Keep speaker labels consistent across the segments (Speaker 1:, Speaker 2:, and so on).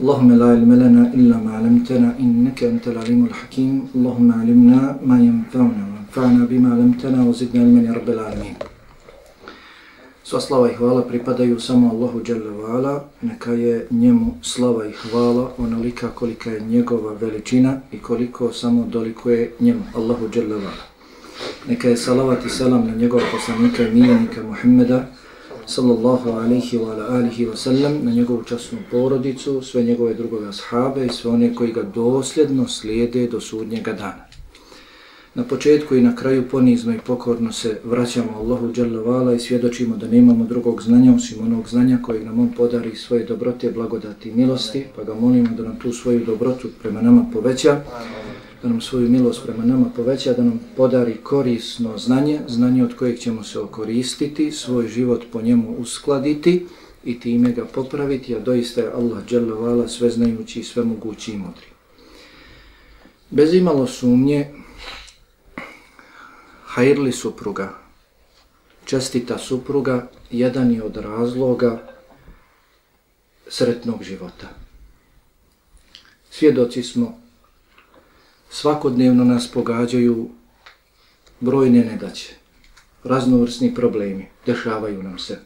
Speaker 1: اللهم لا علم لنا إلا ما علمتنا إنك أنت العليم الحكيم اللهم علمنا ما ينفعنا وانفعنا بما علمتنا وزدنا علما يا رب العالمين Sva slava i hvala pripadaju samo Allahu Jalla wa'ala, neka je njemu slava i hvala onolika kolika je njegova veličina i koliko samo doliko je njemu, Allahu Jalla wa'ala. Neka je salavat i selam na njegova poslanika i miljenika Muhammeda, sallallahu alaihi wa alihi wa sallam, na njegovu časnu porodicu, sve njegove drugove ashabe i sve one koji ga dosljedno slijede do sudnjega dana. Na početku i na kraju ponizno i pokorno se vraćamo Allahu Đalavala i svjedočimo da nemamo drugog znanja osim onog znanja kojeg nam on podari svoje dobrote, blagodati i milosti, pa ga molimo da nam tu svoju dobrotu prema nama poveća, da nam svoju milost prema nama poveća, da nam podari korisno znanje, znanje od kojeg ćemo se okoristiti, svoj život po njemu uskladiti i time ga popraviti, a doista je Allah dželovala sve znajući i sve mogući i mudri. Bez imalo sumnje, hajrli supruga, čestita supruga, jedan je od razloga sretnog života. Svjedoci smo, svakodnevno nas pogađaju brojne nedaće, raznovrsni problemi, dešavaju nam se.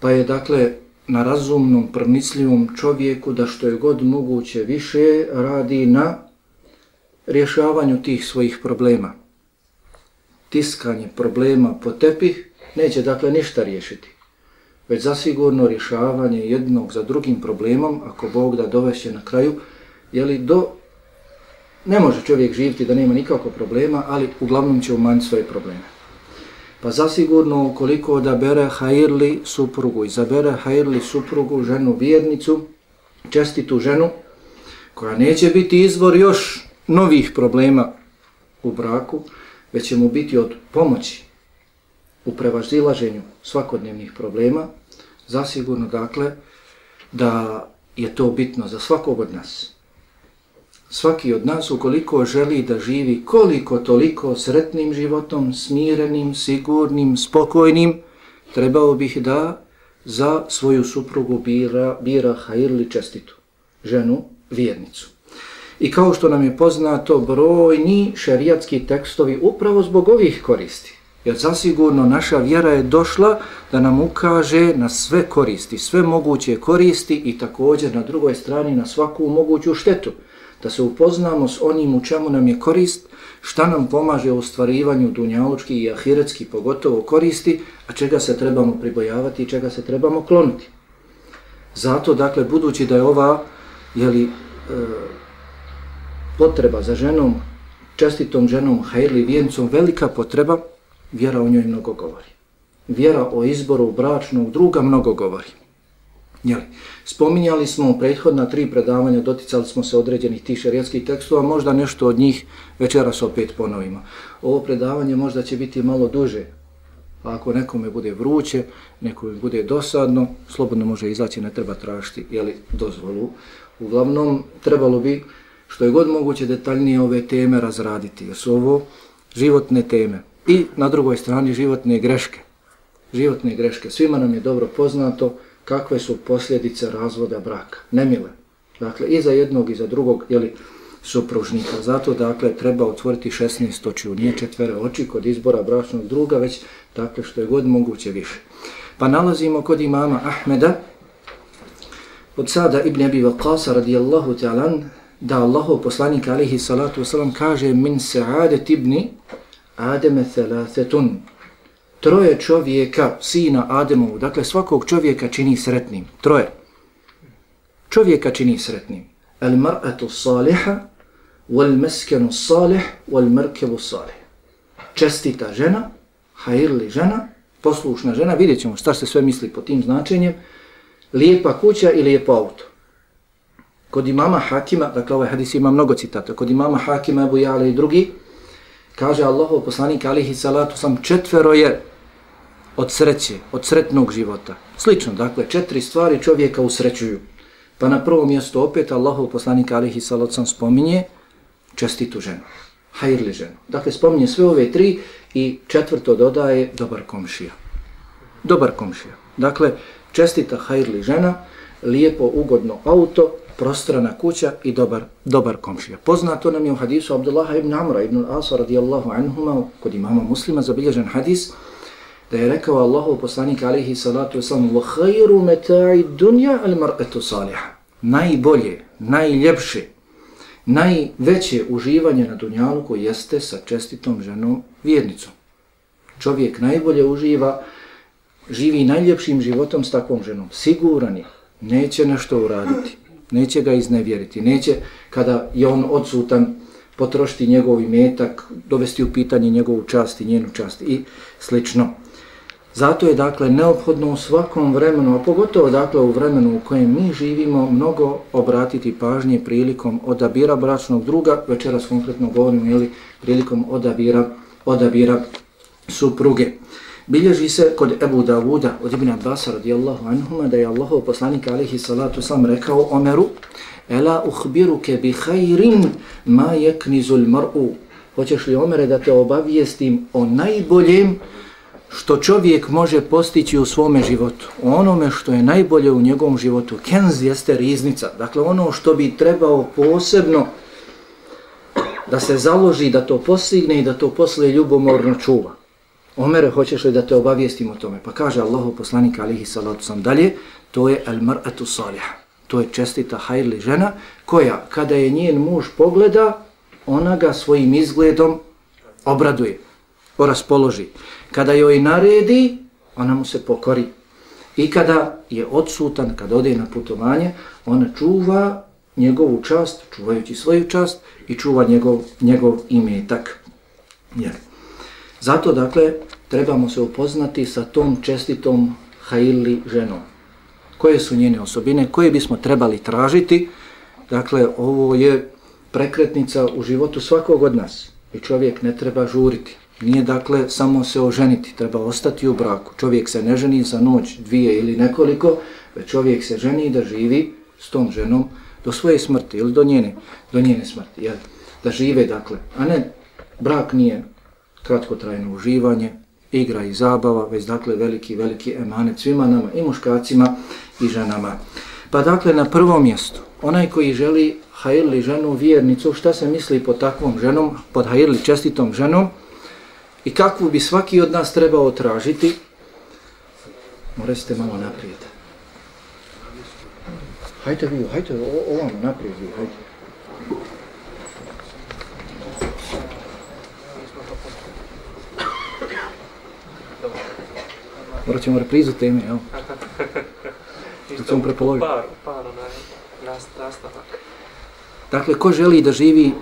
Speaker 1: Pa je dakle na razumnom, prnicljivom čovjeku da što je god moguće više radi na rješavanju tih svojih problema tiskanje problema po tepih neće dakle ništa riješiti. Već zasigurno rješavanje jednog za drugim problemom, ako Bog da doveće na kraju, je li do... Ne može čovjek živjeti da nema nikakvog problema, ali uglavnom će umanjiti svoje probleme. Pa zasigurno koliko da bere hajirli suprugu, izabere hajirli suprugu, ženu vjernicu, čestitu ženu, koja neće biti izvor još novih problema u braku, već će mu biti od pomoći u prevazilaženju svakodnevnih problema, zasigurno dakle da je to bitno za svakog od nas. Svaki od nas ukoliko želi da živi koliko toliko sretnim životom, smirenim, sigurnim, spokojnim, trebao bih da za svoju suprugu bira, bira hajirli čestitu, ženu, vjernicu. I kao što nam je poznato, brojni šerijatski tekstovi upravo zbog ovih koristi. Jer zasigurno naša vjera je došla da nam ukaže na sve koristi, sve moguće koristi i također na drugoj strani na svaku moguću štetu. Da se upoznamo s onim u čemu nam je korist, šta nam pomaže u ostvarivanju dunjalučki i ahiretski pogotovo koristi, a čega se trebamo pribojavati i čega se trebamo klonuti. Zato, dakle, budući da je ova, jeli, e, potreba za ženom, čestitom ženom, hajli vijencom, velika potreba, vjera o njoj mnogo govori. Vjera o izboru bračnog druga mnogo govori. Jeli, spominjali smo u prethodna tri predavanja, doticali smo se određenih tih šarijetskih tekstova, možda nešto od njih večeras opet ponovimo. Ovo predavanje možda će biti malo duže, pa ako nekome bude vruće, nekome bude dosadno, slobodno može izaći, ne treba tražiti jeli, dozvolu. Uglavnom, trebalo bi što je god moguće detaljnije ove teme razraditi, jer su ovo životne teme. I na drugoj strani životne greške. Životne greške. Svima nam je dobro poznato kakve su posljedice razvoda braka. Nemile. Dakle, i za jednog i za drugog, jeli, supružnika. Zato, dakle, treba otvoriti 16 očiju, nije četvere oči kod izbora bračnog druga, već, dakle, što je god moguće više. Pa nalazimo kod imama Ahmeda, od sada Ibn Abi Waqasa radijallahu ta'alan, da Allahu poslanik alihi salatu wasalam kaže min sa'adet ibni Ademe thalathetun. Troje čovjeka, sina Ademovu, dakle svakog čovjeka čini sretnim. Troje. Čovjeka čini sretnim. El mar'atu saliha, wal meskenu salih, wal merkevu salih. Čestita žena, hajirli žena, poslušna žena, vidjet ćemo šta se sve misli po tim značenjem, lijepa kuća i lijepo auto Kod imama Hakima, dakle ovaj hadis ima mnogo citata, kod imama Hakima, Ebu Jale i drugi, kaže Allahov poslanik alihi salatu sam četvero je od sreće, od sretnog života. Slično, dakle, četiri stvari čovjeka usrećuju. Pa na prvo mjesto opet Allahov poslanik alihi salatu sam spominje čestitu ženu, hajrli ženu. Dakle, spominje sve ove tri i četvrto dodaje dobar komšija. Dobar komšija. Dakle, čestita hajrli žena, lijepo, ugodno auto, prostrana kuća i dobar, dobar komšija. Poznato nam je u hadisu Abdullaha ibn Amra ibn Asa radijallahu anhuma, kod imama muslima, zabilježen hadis, da je rekao Allahu poslanik alihi salatu wasalam وَخَيْرُ مَتَعِ دُنْيَا الْمَرْأَةُ صَالِحَ Najbolje, najljepše, najveće uživanje na dunjalu koji jeste sa čestitom ženom vjernicom. Čovjek najbolje uživa, živi najljepšim životom s takvom ženom. Siguran je, neće nešto uraditi neće ga iznevjeriti, neće kada je on odsutan potrošiti njegov imetak, dovesti u pitanje njegovu čast i njenu čast i slično. Zato je dakle neophodno u svakom vremenu, a pogotovo dakle u vremenu u kojem mi živimo, mnogo obratiti pažnje prilikom odabira bračnog druga, večeras konkretno govorim, ili prilikom odabira, odabira supruge. Bilježi se kod Ebu Davuda od Ibn Abbas radijallahu anhuma da je Allahov poslanik alihi salatu sam rekao Omeru Ela uhbiruke bi hajrin ma jeknizul mar'u Hoćeš li Omere da te obavijestim o najboljem što čovjek može postići u svome životu, onome što je najbolje u njegovom životu. Kenz jeste riznica, dakle ono što bi trebao posebno da se založi da to postigne i da to posle ljubomorno čuva. Omere, hoćeš li da te obavijestim o tome? Pa kaže Allahu poslanik alihi salatu sam dalje, to je al mar'atu saliha. To je čestita hajli žena koja kada je njen muž pogleda, ona ga svojim izgledom obraduje, raspoloži. Kada joj naredi, ona mu se pokori. I kada je odsutan, kada ode na putovanje, ona čuva njegovu čast, čuvajući svoju čast i čuva njegov, njegov imetak. Jer Zato, dakle, trebamo se upoznati sa tom čestitom hajili ženom. Koje su njene osobine, koje bismo trebali tražiti? Dakle, ovo je prekretnica u životu svakog od nas. I čovjek ne treba žuriti. Nije, dakle, samo se oženiti, treba ostati u braku. Čovjek se ne ženi za noć, dvije ili nekoliko, već čovjek se ženi da živi s tom ženom do svoje smrti ili do njene, do njene smrti. Jel? Da žive, dakle, a ne, brak nije kratkotrajno uživanje, igra i zabava, već dakle veliki, veliki emanet svima nama i muškacima i ženama. Pa dakle na prvom mjestu, onaj koji želi hajirli ženu, vjernicu, šta se misli pod takvom ženom, pod hajirli čestitom ženom i kakvu bi svaki od nas trebao tražiti, morate malo naprijed. Hajde vi, hajde ovamo naprijed vi, hajde. Morat ćemo reprizu teme, jel? Da ćemo prepoloviti.
Speaker 2: Par, par, onaj, nastavak.
Speaker 1: Dakle, ko želi da živi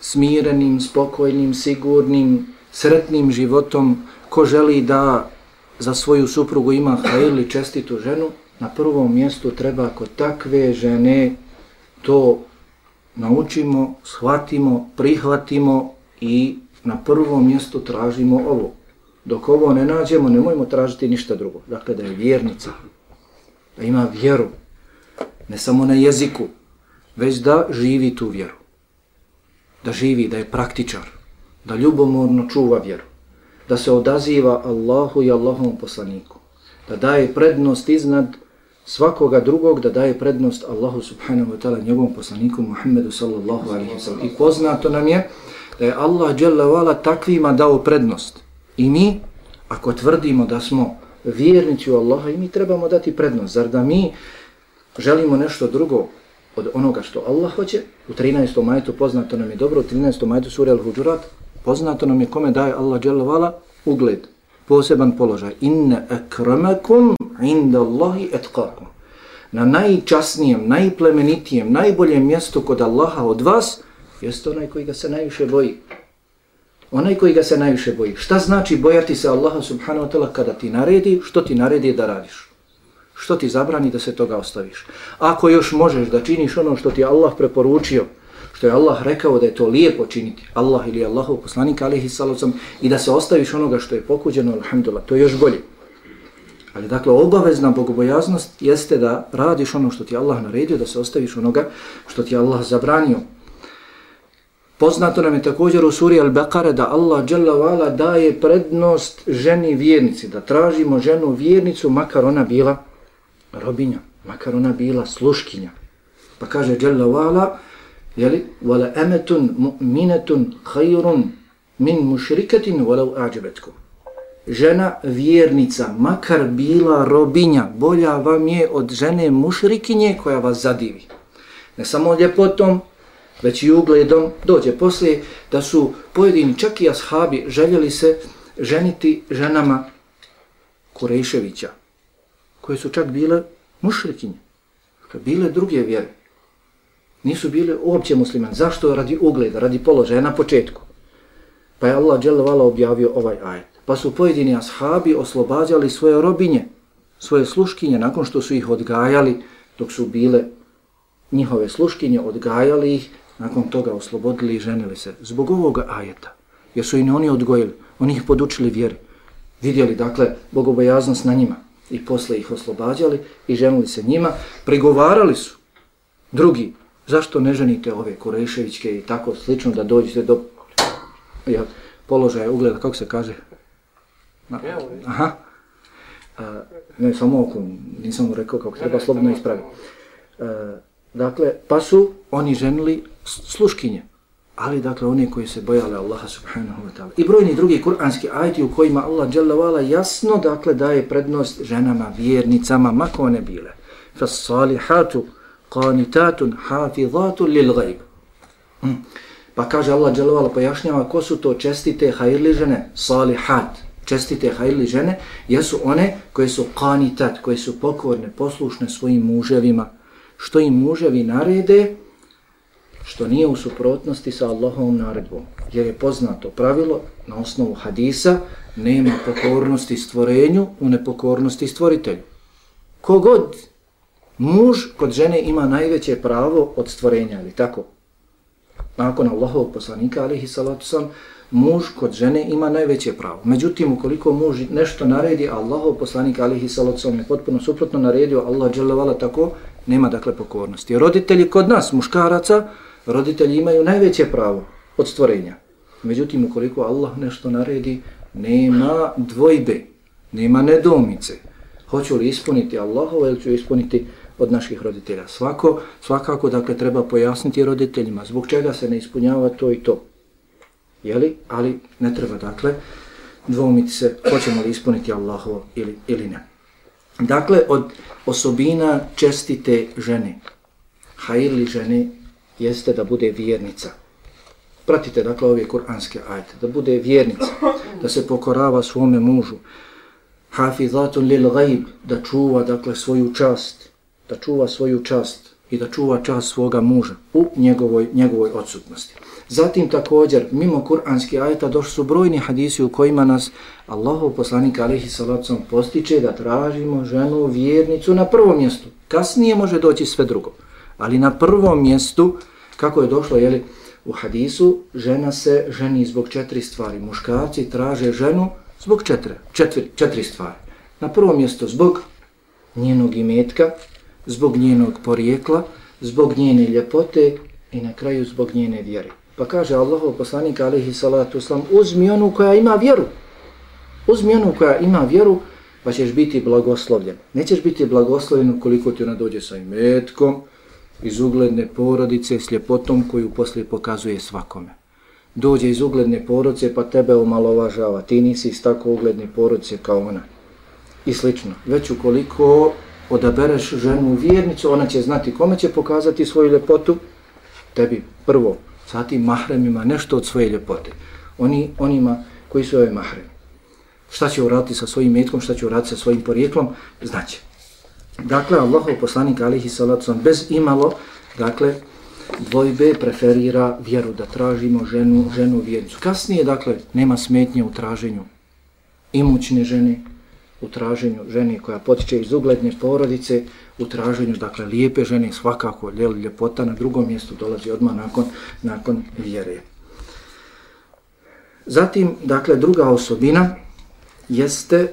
Speaker 1: smirenim, spokojnim, sigurnim, sretnim životom, ko želi da za svoju suprugu ima hajli čestitu ženu, na prvom mjestu treba kod takve žene to naučimo, shvatimo, prihvatimo i na prvom mjestu tražimo ovo. Dok ovo ne nađemo, nemojmo tražiti ništa drugo. Dakle, da je vjernica, da ima vjeru, ne samo na jeziku, već da živi tu vjeru. Da živi, da je praktičar, da ljubomorno čuva vjeru, da se odaziva Allahu i Allahovom poslaniku, da daje prednost iznad svakoga drugog, da daje prednost Allahu subhanahu wa ta'ala njegovom poslaniku Muhammedu sallallahu alaihi wa sallam. I poznato nam je da je Allah takvima dao prednost. I mi, ako tvrdimo da smo vjernici u Allaha, i mi trebamo dati prednost. Zar da mi želimo nešto drugo od onoga što Allah hoće? U 13. majetu poznato nam je dobro, u 13. majetu sura Al-Huđurat, poznato nam je kome daje Allah dželovala ugled, poseban položaj. Inne akramakum inda Allahi etkakum. Na najčasnijem, najplemenitijem, najboljem mjestu kod Allaha od vas, jeste onaj koji ga se najviše boji. Onaj koji ga se najviše boji. Šta znači bojati se Allaha subhanahu wa ta'ala kada ti naredi, što ti naredi da radiš? Što ti zabrani da se toga ostaviš? Ako još možeš da činiš ono što ti Allah preporučio, što je Allah rekao da je to lijepo činiti, Allah ili Allahov poslanik alihi salacom, i da se ostaviš onoga što je pokuđeno, alhamdulillah, to je još bolje. Ali dakle, obavezna bogobojaznost jeste da radiš ono što ti Allah naredio, da se ostaviš onoga što ti Allah zabranio. Poznato nam je također u suri Al-Baqara da Allah dželle daje prednost ženi vjernici, da tražimo ženu vjernicu makar ona bila robinja, makar ona bila sluškinja. Pa kaže dželle vala, jeli, wala amatun mu'minatun khayrun min mushrikatin walau a'jabatkum. Žena vjernica, makar bila robinja, bolja vam je od žene mušrikinje koja vas zadivi. Ne samo ljepotom, već i ugledom dođe poslije da su pojedini čak i ashabi željeli se ženiti ženama Kurejševića, koje su čak bile mušrikinje, dakle, bile druge vjere. Nisu bile uopće musliman. Zašto? Radi ugleda, radi položaja na početku. Pa je Allah dželovala objavio ovaj ajet. Pa su pojedini ashabi oslobađali svoje robinje, svoje sluškinje, nakon što su ih odgajali, dok su bile njihove sluškinje, odgajali ih, nakon toga oslobodili i ženili se. Zbog ovoga ajeta, jer su i oni odgojili, oni ih podučili vjeri. Vidjeli, dakle, bogobojaznost na njima i posle ih oslobađali i ženili se njima, prigovarali su drugi, zašto ne ženite ove Kureševićke i tako slično da dođete do ja, položaja ugleda, kako se kaže? Na, aha. A, ne, samo oko, nisam mu rekao kako treba slobodno ispraviti. Dakle, pa su oni ženili sluškinje, ali dakle one koji se bojale Allaha subhanahu wa ta'ala. I brojni drugi kuranski ajti u kojima Allah dželavala jasno dakle daje prednost ženama, vjernicama, mako one bile. Fassalihatu qanitatun hafizatun lil gajb. Mm. Pa kaže Allah dželavala pojašnjava ko su to čestite hajrli žene, salihat, čestite hajrli žene, jesu one koje su qanitat, koje su pokorne, poslušne svojim muževima, što im muževi narede, što nije u suprotnosti sa Allahovom naredbom. Jer je poznato pravilo na osnovu hadisa, nema pokornosti stvorenju u nepokornosti stvoritelju. Kogod muž kod žene ima najveće pravo od stvorenja, ali tako? Nakon Allahovog poslanika, alihi salatu sam, muž kod žene ima najveće pravo. Međutim, ukoliko muž nešto naredi, Allahov poslanik, alihi salatu sam, je potpuno suprotno naredio, Allah dželevala tako, nema dakle pokornosti. Roditelji kod nas, muškaraca, roditelji imaju najveće pravo od stvorenja. Međutim, ukoliko Allah nešto naredi, nema dvojbe, nema nedomice. Hoću li ispuniti Allahovo ili ću ispuniti od naših roditelja. Svako, svakako, dakle, treba pojasniti roditeljima zbog čega se ne ispunjava to i to. Jeli? Ali ne treba, dakle, dvomiti se hoćemo li ispuniti Allahovo ili, ili ne. Dakle, od osobina čestite žene, hajirli žene, jeste da bude vjernica. Pratite, dakle, ove kuranske ajte, da bude vjernica, da se pokorava svome mužu, hafizatun lil gajb, da čuva, dakle, svoju čast, da čuva svoju čast i da čuva čast svoga muža u njegovoj, njegovoj odsutnosti. Zatim također, mimo kuranski ajeta, došli su brojni hadisi u kojima nas Allahov poslanik alihi salacom postiče da tražimo ženu vjernicu na prvom mjestu. Kasnije može doći sve drugo. Ali na prvom mjestu, kako je došlo jeli, u hadisu, žena se ženi zbog četiri stvari. Muškarci traže ženu zbog četiri, četiri, četiri stvari. Na prvom mjestu zbog njenog imetka, zbog njenog porijekla, zbog njene ljepote i na kraju zbog njene vjere. Pa kaže Allahov poslanik alihi salatu uslam, uzmi onu koja ima vjeru. Uzmi onu koja ima vjeru, pa ćeš biti blagoslovljen. Nećeš biti blagoslovljen ukoliko ti ona dođe sa imetkom, iz ugledne porodice, s ljepotom koju poslije pokazuje svakome. Dođe iz ugledne porodice pa tebe omalovažava, ti nisi iz tako ugledne porodice kao ona. I slično. Već ukoliko odabereš ženu vjernicu, ona će znati kome će pokazati svoju ljepotu, tebi prvo, zatim mahremima nešto od svoje ljepote. Oni, onima koji su ove mahremi. Šta će uraditi sa svojim metkom, šta će uraditi sa svojim porijeklom, znaće. Dakle, Allahov poslanik alihi salacom bez imalo, dakle, dvojbe preferira vjeru da tražimo ženu, ženu vjernicu. Kasnije, dakle, nema smetnje u traženju imućne žene, u traženju žene koja potiče iz ugledne porodice, u traženju, dakle, lijepe žene, svakako, ljepota na drugom mjestu dolazi odmah nakon, nakon vjere. Zatim, dakle, druga osobina jeste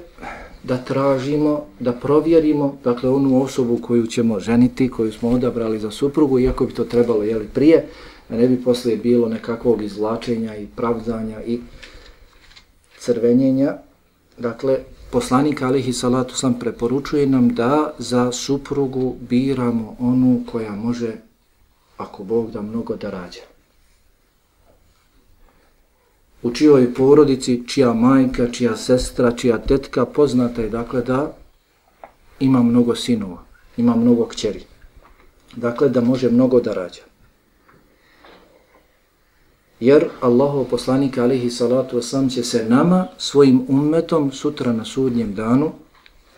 Speaker 1: da tražimo, da provjerimo, dakle, onu osobu koju ćemo ženiti, koju smo odabrali za suprugu, iako bi to trebalo, jeli, prije, da ne bi poslije bilo nekakvog izvlačenja i pravdanja i crvenjenja. Dakle, poslanik alihi salatu sam preporučuje nam da za suprugu biramo onu koja može, ako Bog da, mnogo da rađa. U čijoj porodici, čija majka, čija sestra, čija tetka, poznata je dakle da ima mnogo sinova, ima mnogo kćeri. Dakle, da može mnogo da rađa jer Allahov poslanik alihi salatu wasalam će se nama svojim ummetom sutra na sudnjem danu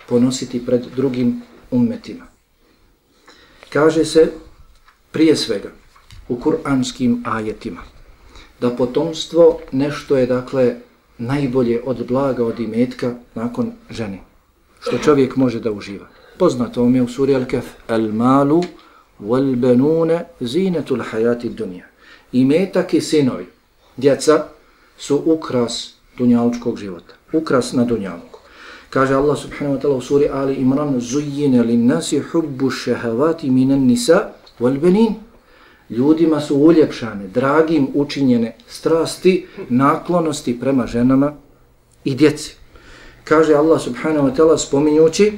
Speaker 1: ponositi pred drugim ummetima. Kaže se prije svega u kuranskim ajetima da potomstvo nešto je dakle najbolje od blaga od imetka nakon žene što čovjek može da uživa. Poznato vam je u suri Al-Kaf Al-Malu wal-benune zinetul hajati dunja Imetak i sinovi, djeca, su ukras dunjalučkog života. Ukras na dunjaluku. Kaže Allah subhanahu wa ta'ala u suri Ali Imran Zujjine li nasi hubbu šehavati minan nisa wal benin. Ljudima su uljepšane, dragim učinjene strasti, naklonosti prema ženama i djeci. Kaže Allah subhanahu wa ta'ala spominjući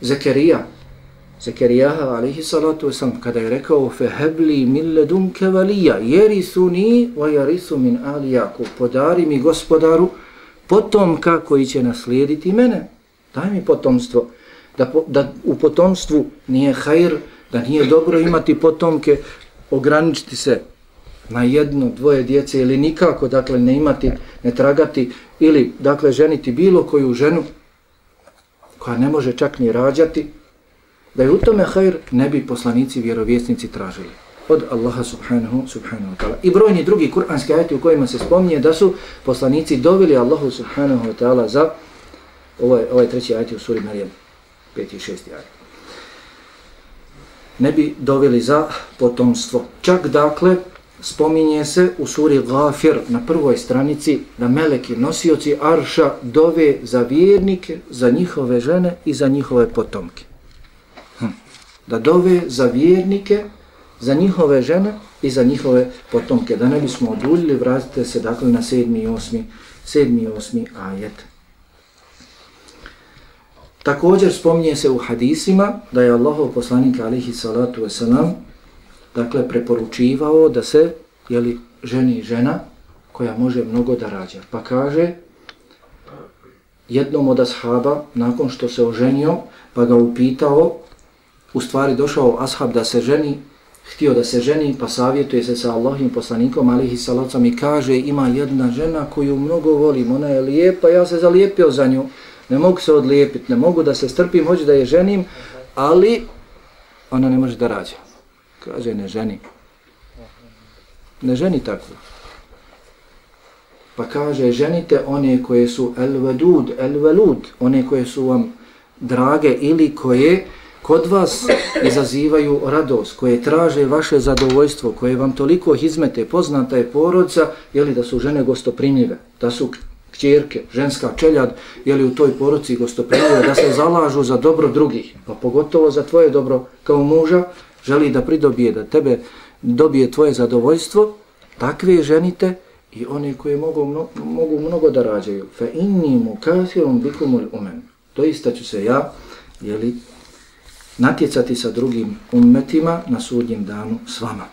Speaker 1: Zekerija, Zekerijaha alaihi salatu wasalam kada je rekao fehebli min ledunke valija jerisu ni wa jarisu min ali Jakub podari mi gospodaru potomka koji će naslijediti mene daj mi potomstvo da, da u potomstvu nije hajr da nije dobro imati potomke ograničiti se na jedno, dvoje djece ili nikako dakle ne imati, ne tragati ili dakle ženiti bilo koju ženu koja ne može čak ni rađati da je u tome hajr ne bi poslanici vjerovjesnici tražili od Allaha subhanahu subhanahu wa ta'ala. I brojni drugi kuranski ajati u kojima se spominje da su poslanici doveli Allahu subhanahu wa ta'ala za ovaj, ovaj treći ajati u suri Marijem, peti i šesti ajati. Ne bi doveli za potomstvo. Čak dakle, spominje se u suri Gafir na prvoj stranici da meleki nosioci Arša dove za vjernike, za njihove žene i za njihove potomke hm. da dove za vjernike, za njihove žene i za njihove potomke. Da ne bismo oduljili, vratite se dakle na sedmi i osmi, sedmi i osmi ajet. Također spominje se u hadisima da je Allahov poslanik alihi salatu wasalam dakle preporučivao da se jeli, ženi žena koja može mnogo da rađa. Pa kaže jednom od ashaba nakon što se oženio pa ga upitao u stvari došao ashab da se ženi, htio da se ženi, pa savjetuje se sa Allahim poslanikom, alihi salacom i kaže ima jedna žena koju mnogo volim, ona je lijepa, ja se zalijepio za nju, ne mogu se odlijepiti, ne mogu da se strpim, hoću da je ženim, ali ona ne može da rađa. Kaže, ne ženi. Ne ženi tako. Pa kaže, ženite one koje su el-vedud, el-velud, one koje su vam drage ili koje kod vas izazivaju radost, koje traže vaše zadovoljstvo, koje vam toliko izmete, poznata je porodca, jeli da su žene gostoprimljive, da su kćerke, ženska čeljad, jeli u toj poruci gostoprimljive, da se zalažu za dobro drugih, pa pogotovo za tvoje dobro kao muža, želi da pridobije, da tebe dobije tvoje zadovoljstvo, takve ženite i one koje mogu, mno, mogu mnogo da rađaju. Fe inni mu kafirum bikumul umen. Doista ću se ja, jeli, natjecati sa drugim ummetima na sudnjem danu s vama.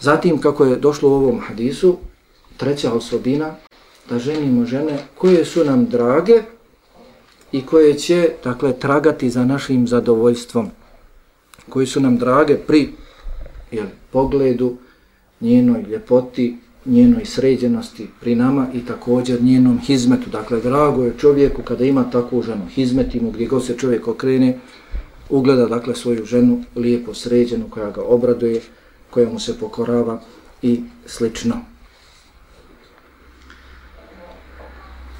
Speaker 1: Zatim, kako je došlo u ovom hadisu, treća osobina, da ženimo žene koje su nam drage i koje će, dakle, tragati za našim zadovoljstvom, koji su nam drage pri jel, pogledu, njenoj ljepoti, njenoj sređenosti pri nama i također njenom hizmetu. Dakle, drago je čovjeku kada ima takvu ženu, hizmetimo gdje god se čovjek okrene, ugleda dakle svoju ženu lijepo sređenu koja ga obraduje, koja mu se pokorava i slično.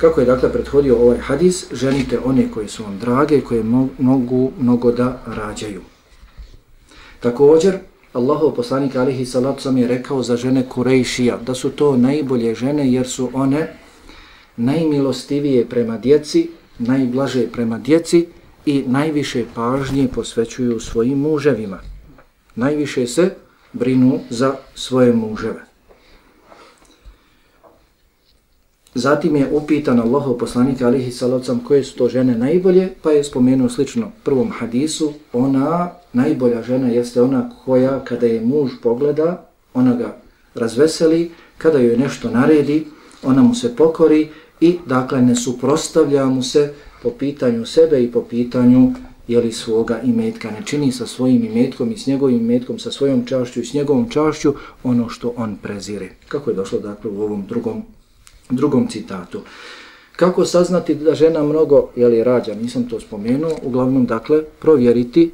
Speaker 1: Kako je dakle prethodio ovaj hadis, ženite one koje su vam drage, koje mogu mnogo da rađaju. Također, Allahov poslanik alihi salatu sam je rekao za žene Kurejšija da su to najbolje žene jer su one najmilostivije prema djeci, najblaže prema djeci i najviše pažnje posvećuju svojim muževima. Najviše se brinu za svoje muževe. Zatim je upitan Allahov poslanik alihi salavcam koje su to žene najbolje, pa je spomenuo slično prvom hadisu, ona, najbolja žena jeste ona koja kada je muž pogleda, ona ga razveseli, kada joj nešto naredi, ona mu se pokori i dakle ne suprostavlja mu se po pitanju sebe i po pitanju jeli svoga imetka, ne čini sa svojim imetkom i s njegovim imetkom, sa svojom čašću i s njegovom čašću ono što on prezire. Kako je došlo dakle u ovom drugom drugom citatu. Kako saznati da žena mnogo jeli, rađa, nisam to spomenuo, uglavnom dakle provjeriti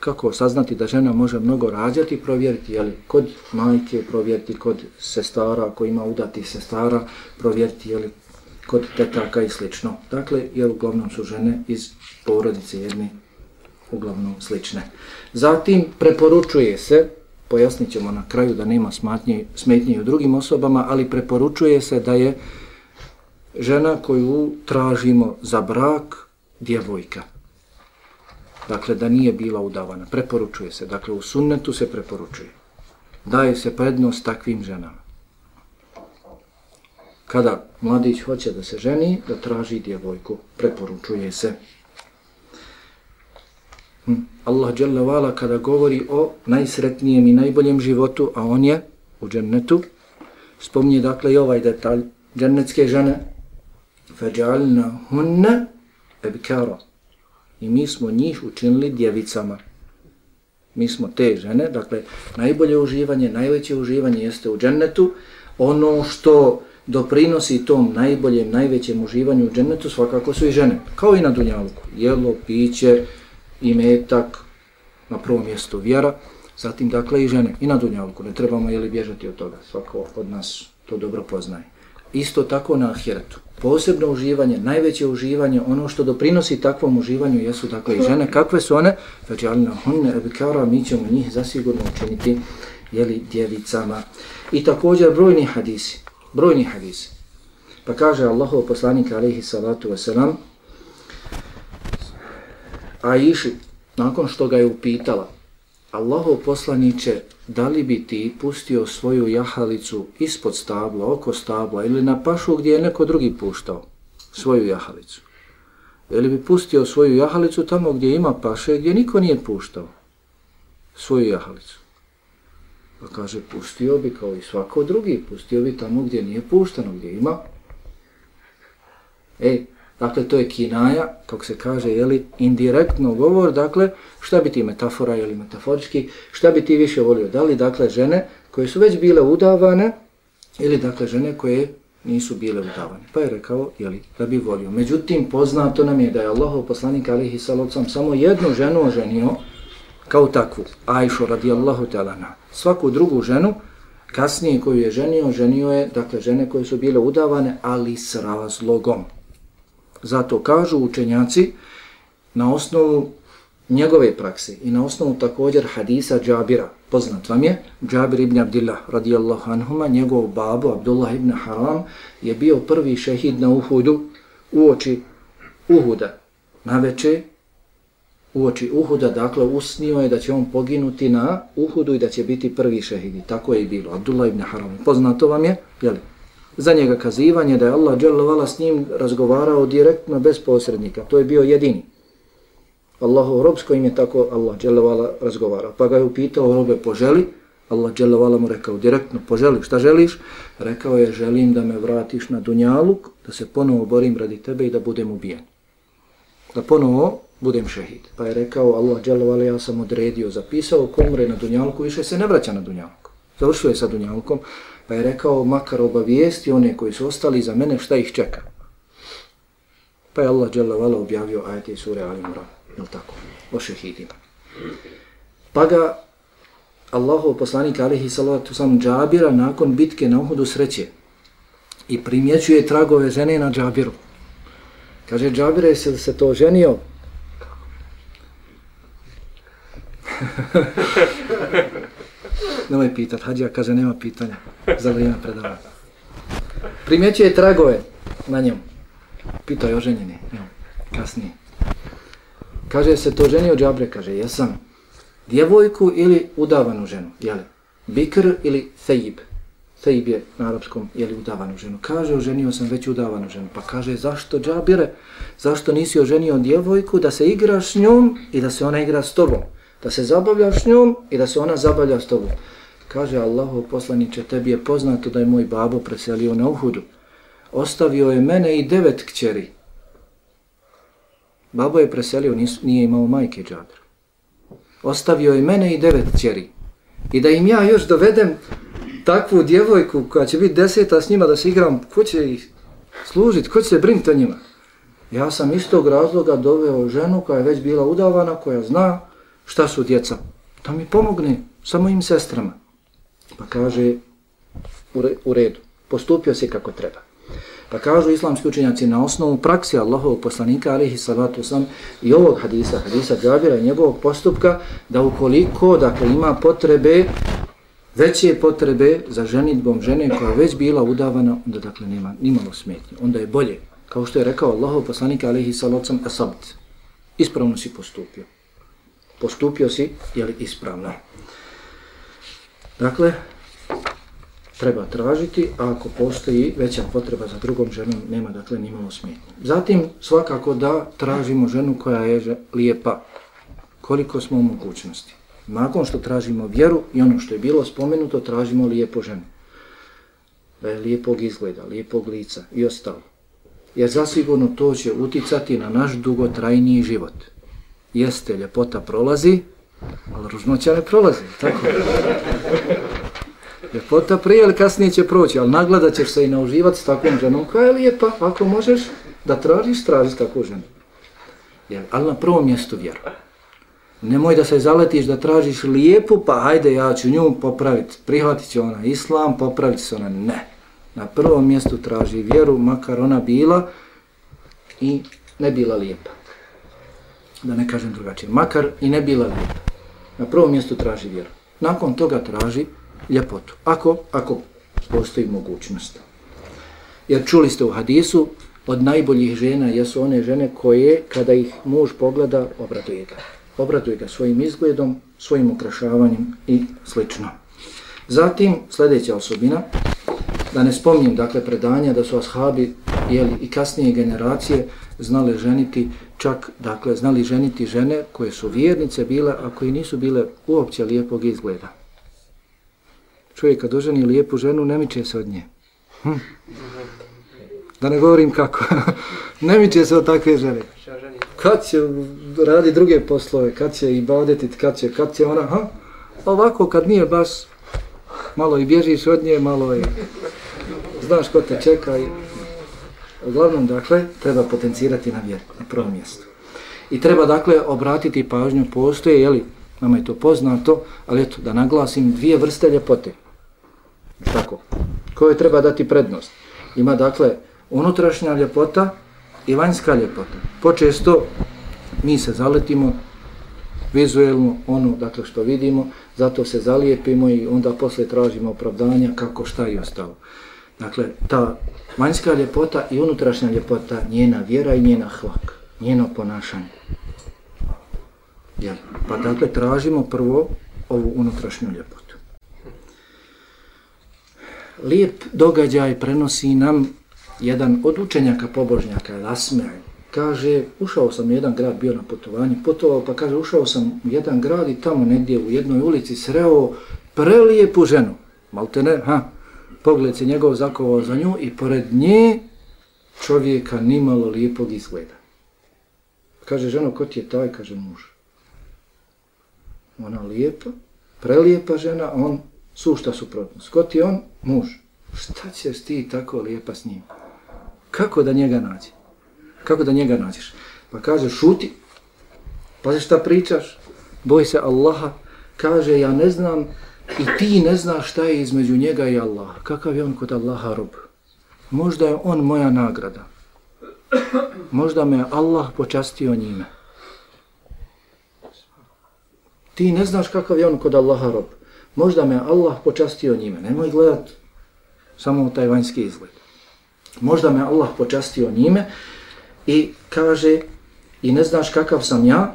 Speaker 1: kako saznati da žena može mnogo rađati, provjeriti je li kod majke, provjeriti kod sestara, ako ima udati sestara, provjeriti je li kod tetaka i slično. Dakle, jer uglavnom su žene iz porodice jedne uglavnom slične. Zatim preporučuje se pojasnit ćemo na kraju da nema smatnje, smetnje u drugim osobama, ali preporučuje se da je žena koju tražimo za brak djevojka. Dakle, da nije bila udavana. Preporučuje se. Dakle, u sunnetu se preporučuje. Daje se prednost takvim ženama. Kada mladić hoće da se ženi, da traži djevojku. Preporučuje se. Allah dželle vala kada govori o najsretnijem i najboljem životu, a on je u džennetu, spomni dakle i ovaj detalj džennetske žene fajalna hunna ebkara. I mi smo njih učinili djevicama. Mi smo te žene, dakle najbolje uživanje, najveće uživanje jeste u džennetu. Ono što doprinosi tom najboljem, najvećem uživanju u džennetu svakako su i žene. Kao i na dunjalku. Jelo, piće, imetak, na prvom mjestu vjera, zatim dakle i žene, i na dunjavku, ne trebamo jeli bježati od toga, svako od nas to dobro poznaje. Isto tako na ahiretu. Posebno uživanje, najveće uživanje, ono što doprinosi takvom uživanju jesu dakle i žene. Kakve su one? Fađalina hunne ebikara, mi ćemo njih zasigurno učiniti jeli, djevicama. I također brojni hadisi, brojni hadisi. Pa kaže Allahov poslanik alaihi salatu wasalam, Aiši, nakon što ga je upitala, Allahov poslaniće, da li bi ti pustio svoju jahalicu ispod stabla, oko stabla ili na pašu gdje je neko drugi puštao svoju jahalicu? Ili bi pustio svoju jahalicu tamo gdje ima paše, gdje niko nije puštao svoju jahalicu? Pa kaže, pustio bi kao i svako drugi, pustio bi tamo gdje nije puštano, gdje ima. Ej, Dakle, to je kinaja, kako se kaže, jeli, indirektno govor, dakle, šta bi ti metafora ili metaforički, šta bi ti više volio, da li, dakle, žene koje su već bile udavane ili, dakle, žene koje nisu bile udavane. Pa je rekao, jeli, da bi volio. Međutim, poznato nam je da je Allahov poslanik alihi salocam samo jednu ženu oženio kao takvu, Ajšu radijallahu talana. Svaku drugu ženu, kasnije koju je ženio, ženio je, dakle, žene koje su bile udavane, ali s razlogom. Zato kažu učenjaci na osnovu njegove prakse i na osnovu također hadisa Džabira, poznat vam je, Džabir ibn Abdillah radijallahu anhuma, njegov babo Abdullah ibn Haram je bio prvi šehid na Uhudu u oči Uhuda. Na veče u oči Uhuda, dakle usnio je da će on poginuti na Uhudu i da će biti prvi šehid. Tako je i bilo. Abdullah ibn Haram. Poznato vam je, jel? Za njega kazivanje da je Allah dželovala s njim razgovarao direktno bez posrednika. To je bio jedini. Allahu rob s kojim je tako Allah dželovala razgovarao. Pa ga je upitao robe poželi. Allah dželovala mu rekao direktno poželi. Šta želiš? Rekao je želim da me vratiš na dunjaluk, da se ponovo borim radi tebe i da budem ubijen. Da ponovo budem šehid. Pa je rekao Allah dželovala ja sam odredio, zapisao ko umre na dunjalku, više se ne vraća na Dunjaluk. Završio je sa dunjalkom, Pa je rekao, makar obavijesti one koji su ostali za mene, šta ih čeka. Pa je Allah dželavala objavio ajete sure Ali Imran, ili tako, o šehidima. Pa ga Allahov poslanik alihi salatu sam džabira nakon bitke na Uhudu sreće i primjećuje tragove žene na džabiru. Kaže, džabire, jesi li se to ženio? Nemoj pitat, hađija kaže, nema pitanja za vrijeme predavanja. Primjećuje tragove na njemu. Pitao je oženjeni, evo, kasnije. Kaže, se to ženio džabre? Kaže, jesam. Djevojku ili udavanu ženu, jeli? Bikr ili thejib? Thejib je na arapskom, jeli udavanu ženu. Kaže, oženio sam već udavanu ženu. Pa kaže, zašto džabire? Zašto nisi oženio djevojku da se igraš s njom i da se ona igra s tobom? Da se zabavljaš s njom i da se ona zabavlja s tobom. Kaže, Allahu poslaniče, tebi je poznato da je moj babo preselio na Uhudu. Ostavio je mene i devet kćeri. Babo je preselio, nije imao majke džabir. Ostavio je mene i devet kćeri. I da im ja još dovedem takvu djevojku koja će biti deseta s njima da se igram, ko će ih služiti, ko će se brinuti o njima? Ja sam iz tog razloga doveo ženu koja je već bila udavana, koja zna šta su djeca. Da mi pomogne sa mojim sestrama. Pa kaže, u redu, postupio se kako treba. Pa kažu islamski učenjaci na osnovu praksi Allahovog poslanika alihi salatu sam i ovog hadisa, hadisa Džabira i njegovog postupka, da ukoliko dakle, ima potrebe, veće potrebe za ženitbom žene koja je već bila udavana, onda dakle nema nimalo smetnje. Onda je bolje, kao što je rekao Allahov poslanika alihi salatu sam, asabt. Ispravno si postupio. Postupio si, je li ispravno? Dakle, treba tražiti, a ako postoji veća potreba za drugom ženom, nema dakle nimalo smetnje. Zatim, svakako da tražimo ženu koja je lijepa, koliko smo u mogućnosti. Nakon što tražimo vjeru i ono što je bilo spomenuto, tražimo lijepo ženu. Da je lijepog izgleda, lijepog lica i ostalo. Jer zasigurno to će uticati na naš dugotrajniji život. Jeste, ljepota prolazi, ali ružnoća ne prolazi, tako? Ljepota prije ili kasnije će proći, ali nagledat ćeš se i nauživati s takvom ženom koja je lijepa, ako možeš da tražiš, tražiš takvu ženu. Jer, ali na prvom mjestu vjeru. Nemoj da se zaletiš da tražiš lijepu, pa hajde ja ću nju popraviti. Prihvatit će ona islam, popraviti se ona. Ne. Na prvom mjestu traži vjeru, makar ona bila i ne bila lijepa. Da ne kažem drugačije. Makar i ne bila lijepa. Na prvom mjestu traži vjeru. Nakon toga traži ljepotu. Ako, ako postoji mogućnost. Jer čuli ste u hadisu, od najboljih žena jesu one žene koje, kada ih muž pogleda, obraduje ga. Obraduje ga svojim izgledom, svojim ukrašavanjem i slično. Zatim, sljedeća osobina, da ne spomnim dakle predanja da su ashabi jeli, i kasnije generacije znale ženiti čak dakle znali ženiti žene koje su vjernice bile a koje nisu bile uopće lijepog izgleda čovjek kad oženi lijepu ženu, ne miče se od nje. Hm. Da ne govorim kako. ne miče se od takve žene. Kad će radi druge poslove, kad će i badeti, kad će, kad će ona, ha? Ovako kad nije baš, malo i bježiš od nje, malo i znaš ko te čeka i uglavnom, dakle, treba potencirati na vjeru, na prvom mjestu. I treba, dakle, obratiti pažnju, postoje, jeli, nama je to poznato, ali eto, da naglasim dvije vrste ljepote. Tako. Koje treba dati prednost? Ima dakle unutrašnja ljepota i vanjska ljepota. Počesto mi se zaletimo vizuelno ono dakle što vidimo, zato se zalijepimo i onda posle tražimo opravdanja kako šta i ostalo. Dakle, ta vanjska ljepota i unutrašnja ljepota, njena vjera i njena hlak, njeno ponašanje. Jel? Pa dakle, tražimo prvo ovu unutrašnju ljepotu lijep događaj prenosi nam jedan od učenjaka pobožnjaka, Lasmej. Kaže, ušao sam u jedan grad, bio na putovanju, putovao, pa kaže, ušao sam u jedan grad i tamo negdje u jednoj ulici sreo prelijepu ženu. Malte ne, ha, pogled se njegov zakovao za nju i pored nje čovjeka nimalo lijepog izgleda. Kaže, ženo, ko ti je taj? Kaže, muž. Ona lijepa, prelijepa žena, on sušta suprotnost. Ko ti on? Muž. Šta ćeš ti tako lijepa s njim? Kako da njega nađe? Kako da njega nađeš? Pa kaže, šuti. Pazi šta pričaš? Boj se Allaha. Kaže, ja ne znam i ti ne znaš šta je između njega i Allaha. Kakav je on kod Allaha rob? možda je on moja nagrada. Možda me Allah počastio njime. Ti ne znaš kakav je on kod Allaha rob. Možda me Allah počastio njime. Nemoj gledat samo taj vanjski izgled. Možda me Allah počastio njime i kaže i ne znaš kakav sam ja,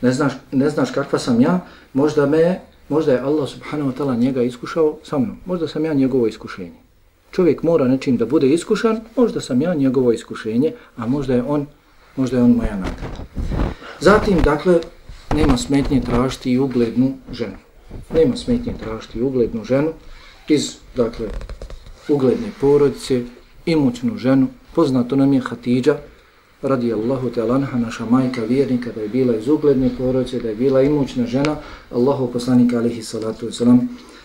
Speaker 1: ne znaš, ne znaš kakva sam ja, možda me, možda je Allah subhanahu wa ta'ala njega iskušao sa mnom. Možda sam ja njegovo iskušenje. Čovjek mora nečim da bude iskušan, možda sam ja njegovo iskušenje, a možda je on, možda je on moja nada. Zatim, dakle, nema smetnje tražiti i uglednu ženu. Nema smetnje tražiti i uglednu ženu iz, dakle, ugledne porodice, imućnu ženu. Poznato nam je Hatidža, radi Allahu te lanha, naša majka vjernika, da je bila iz ugledne porodice, da je bila imućna žena, Allahu poslanika alihi salatu wasalam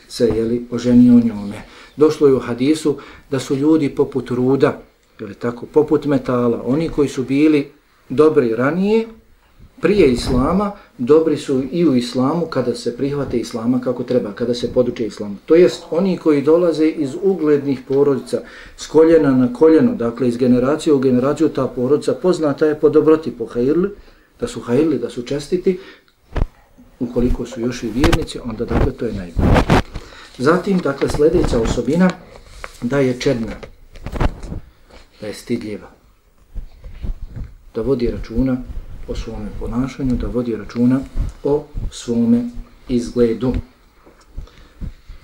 Speaker 1: se jeli oženio njome. Došlo je u hadisu da su ljudi poput ruda, je tako, poput metala, oni koji su bili dobri ranije, prije islama, dobri su i u islamu kada se prihvate islama kako treba, kada se poduče islamu. To jest oni koji dolaze iz uglednih porodica, s koljena na koljeno, dakle iz generacije u generaciju ta porodica poznata je po dobroti, po hajirli, da su hajirli, da su čestiti, ukoliko su još i vjernici, onda dakle to je najbolje. Zatim, dakle, sljedeća osobina da je čedna, da je stidljiva, da vodi računa o svome ponašanju, da vodi računa o svome izgledu.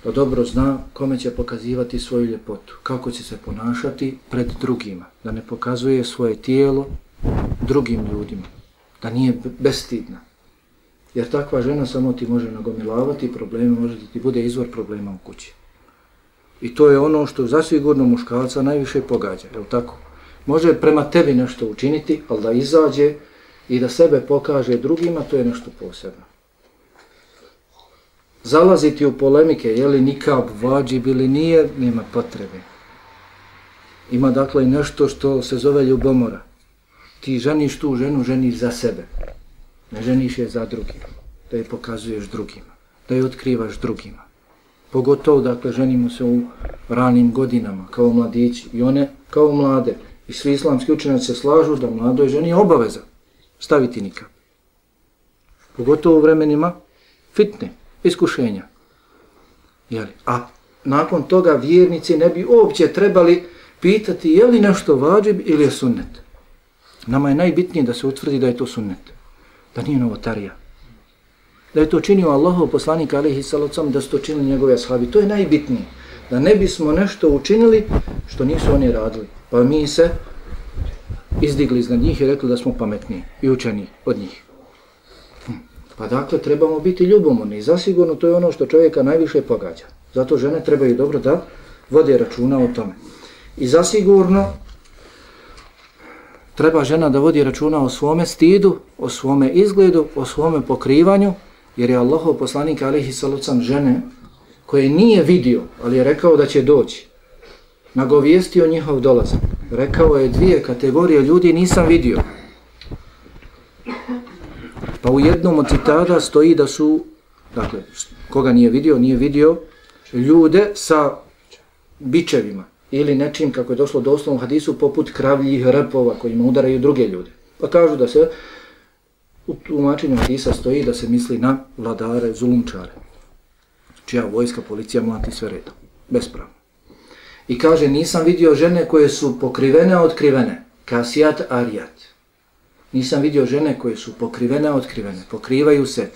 Speaker 1: Da dobro zna kome će pokazivati svoju ljepotu, kako će se ponašati pred drugima, da ne pokazuje svoje tijelo drugim ljudima, da nije bestidna. Jer takva žena samo ti može nagomilavati probleme, može ti bude izvor problema u kući. I to je ono što zasigurno muškalca najviše pogađa, je tako? Može prema tebi nešto učiniti, ali da izađe i da sebe pokaže drugima, to je nešto posebno. Zalaziti u polemike, je li nikab vađib ili nije, nema potrebe. Ima dakle nešto što se zove ljubomora. Ti ženiš tu ženu, ženiš za sebe. Ne ženiš je za drugima. Da je pokazuješ drugima. Da je otkrivaš drugima. Pogotovo, dakle, ženimo se u ranim godinama, kao mladići. I one kao mlade. I svi islamski učenjaci se slažu da mladoj ženi je obaveza staviti nikad. Pogotovo u vremenima fitne, iskušenja. Jeli? A nakon toga vjernici ne bi uopće trebali pitati je li nešto vađib ili je sunnet. Nama je najbitnije da se utvrdi da je to sunnet. Da nije novotarija. Da je to činio Allahov poslanik alihi salacom, da su to činili njegove ashabi. To je najbitnije. Da ne bismo nešto učinili što nisu oni radili. Pa mi se izdigli iznad njih i rekli da smo pametniji i učeni od njih. Hm. Pa dakle, trebamo biti ljubomorni i zasigurno to je ono što čovjeka najviše pogađa. Zato žene trebaju dobro da vode računa o tome. I zasigurno treba žena da vodi računa o svome stidu, o svome izgledu, o svome pokrivanju, jer je Allahov poslanik alihi salucan žene koje nije vidio, ali je rekao da će doći, nagovijestio njihov dolazak rekao je dvije kategorije ljudi nisam vidio. Pa u jednom od citata stoji da su, dakle, koga nije vidio, nije vidio ljude sa bičevima ili nečim, kako je došlo do osnovom hadisu, poput kravljih repova kojima udaraju druge ljude. Pa kažu da se u tumačenju hadisa stoji da se misli na vladare, zulumčare, čija vojska, policija mlati sve redom, bespravno. I kaže, nisam vidio žene koje su pokrivene, otkrivene. Kasijat, arijat. Nisam vidio žene koje su pokrivene, otkrivene. Pokrivaju se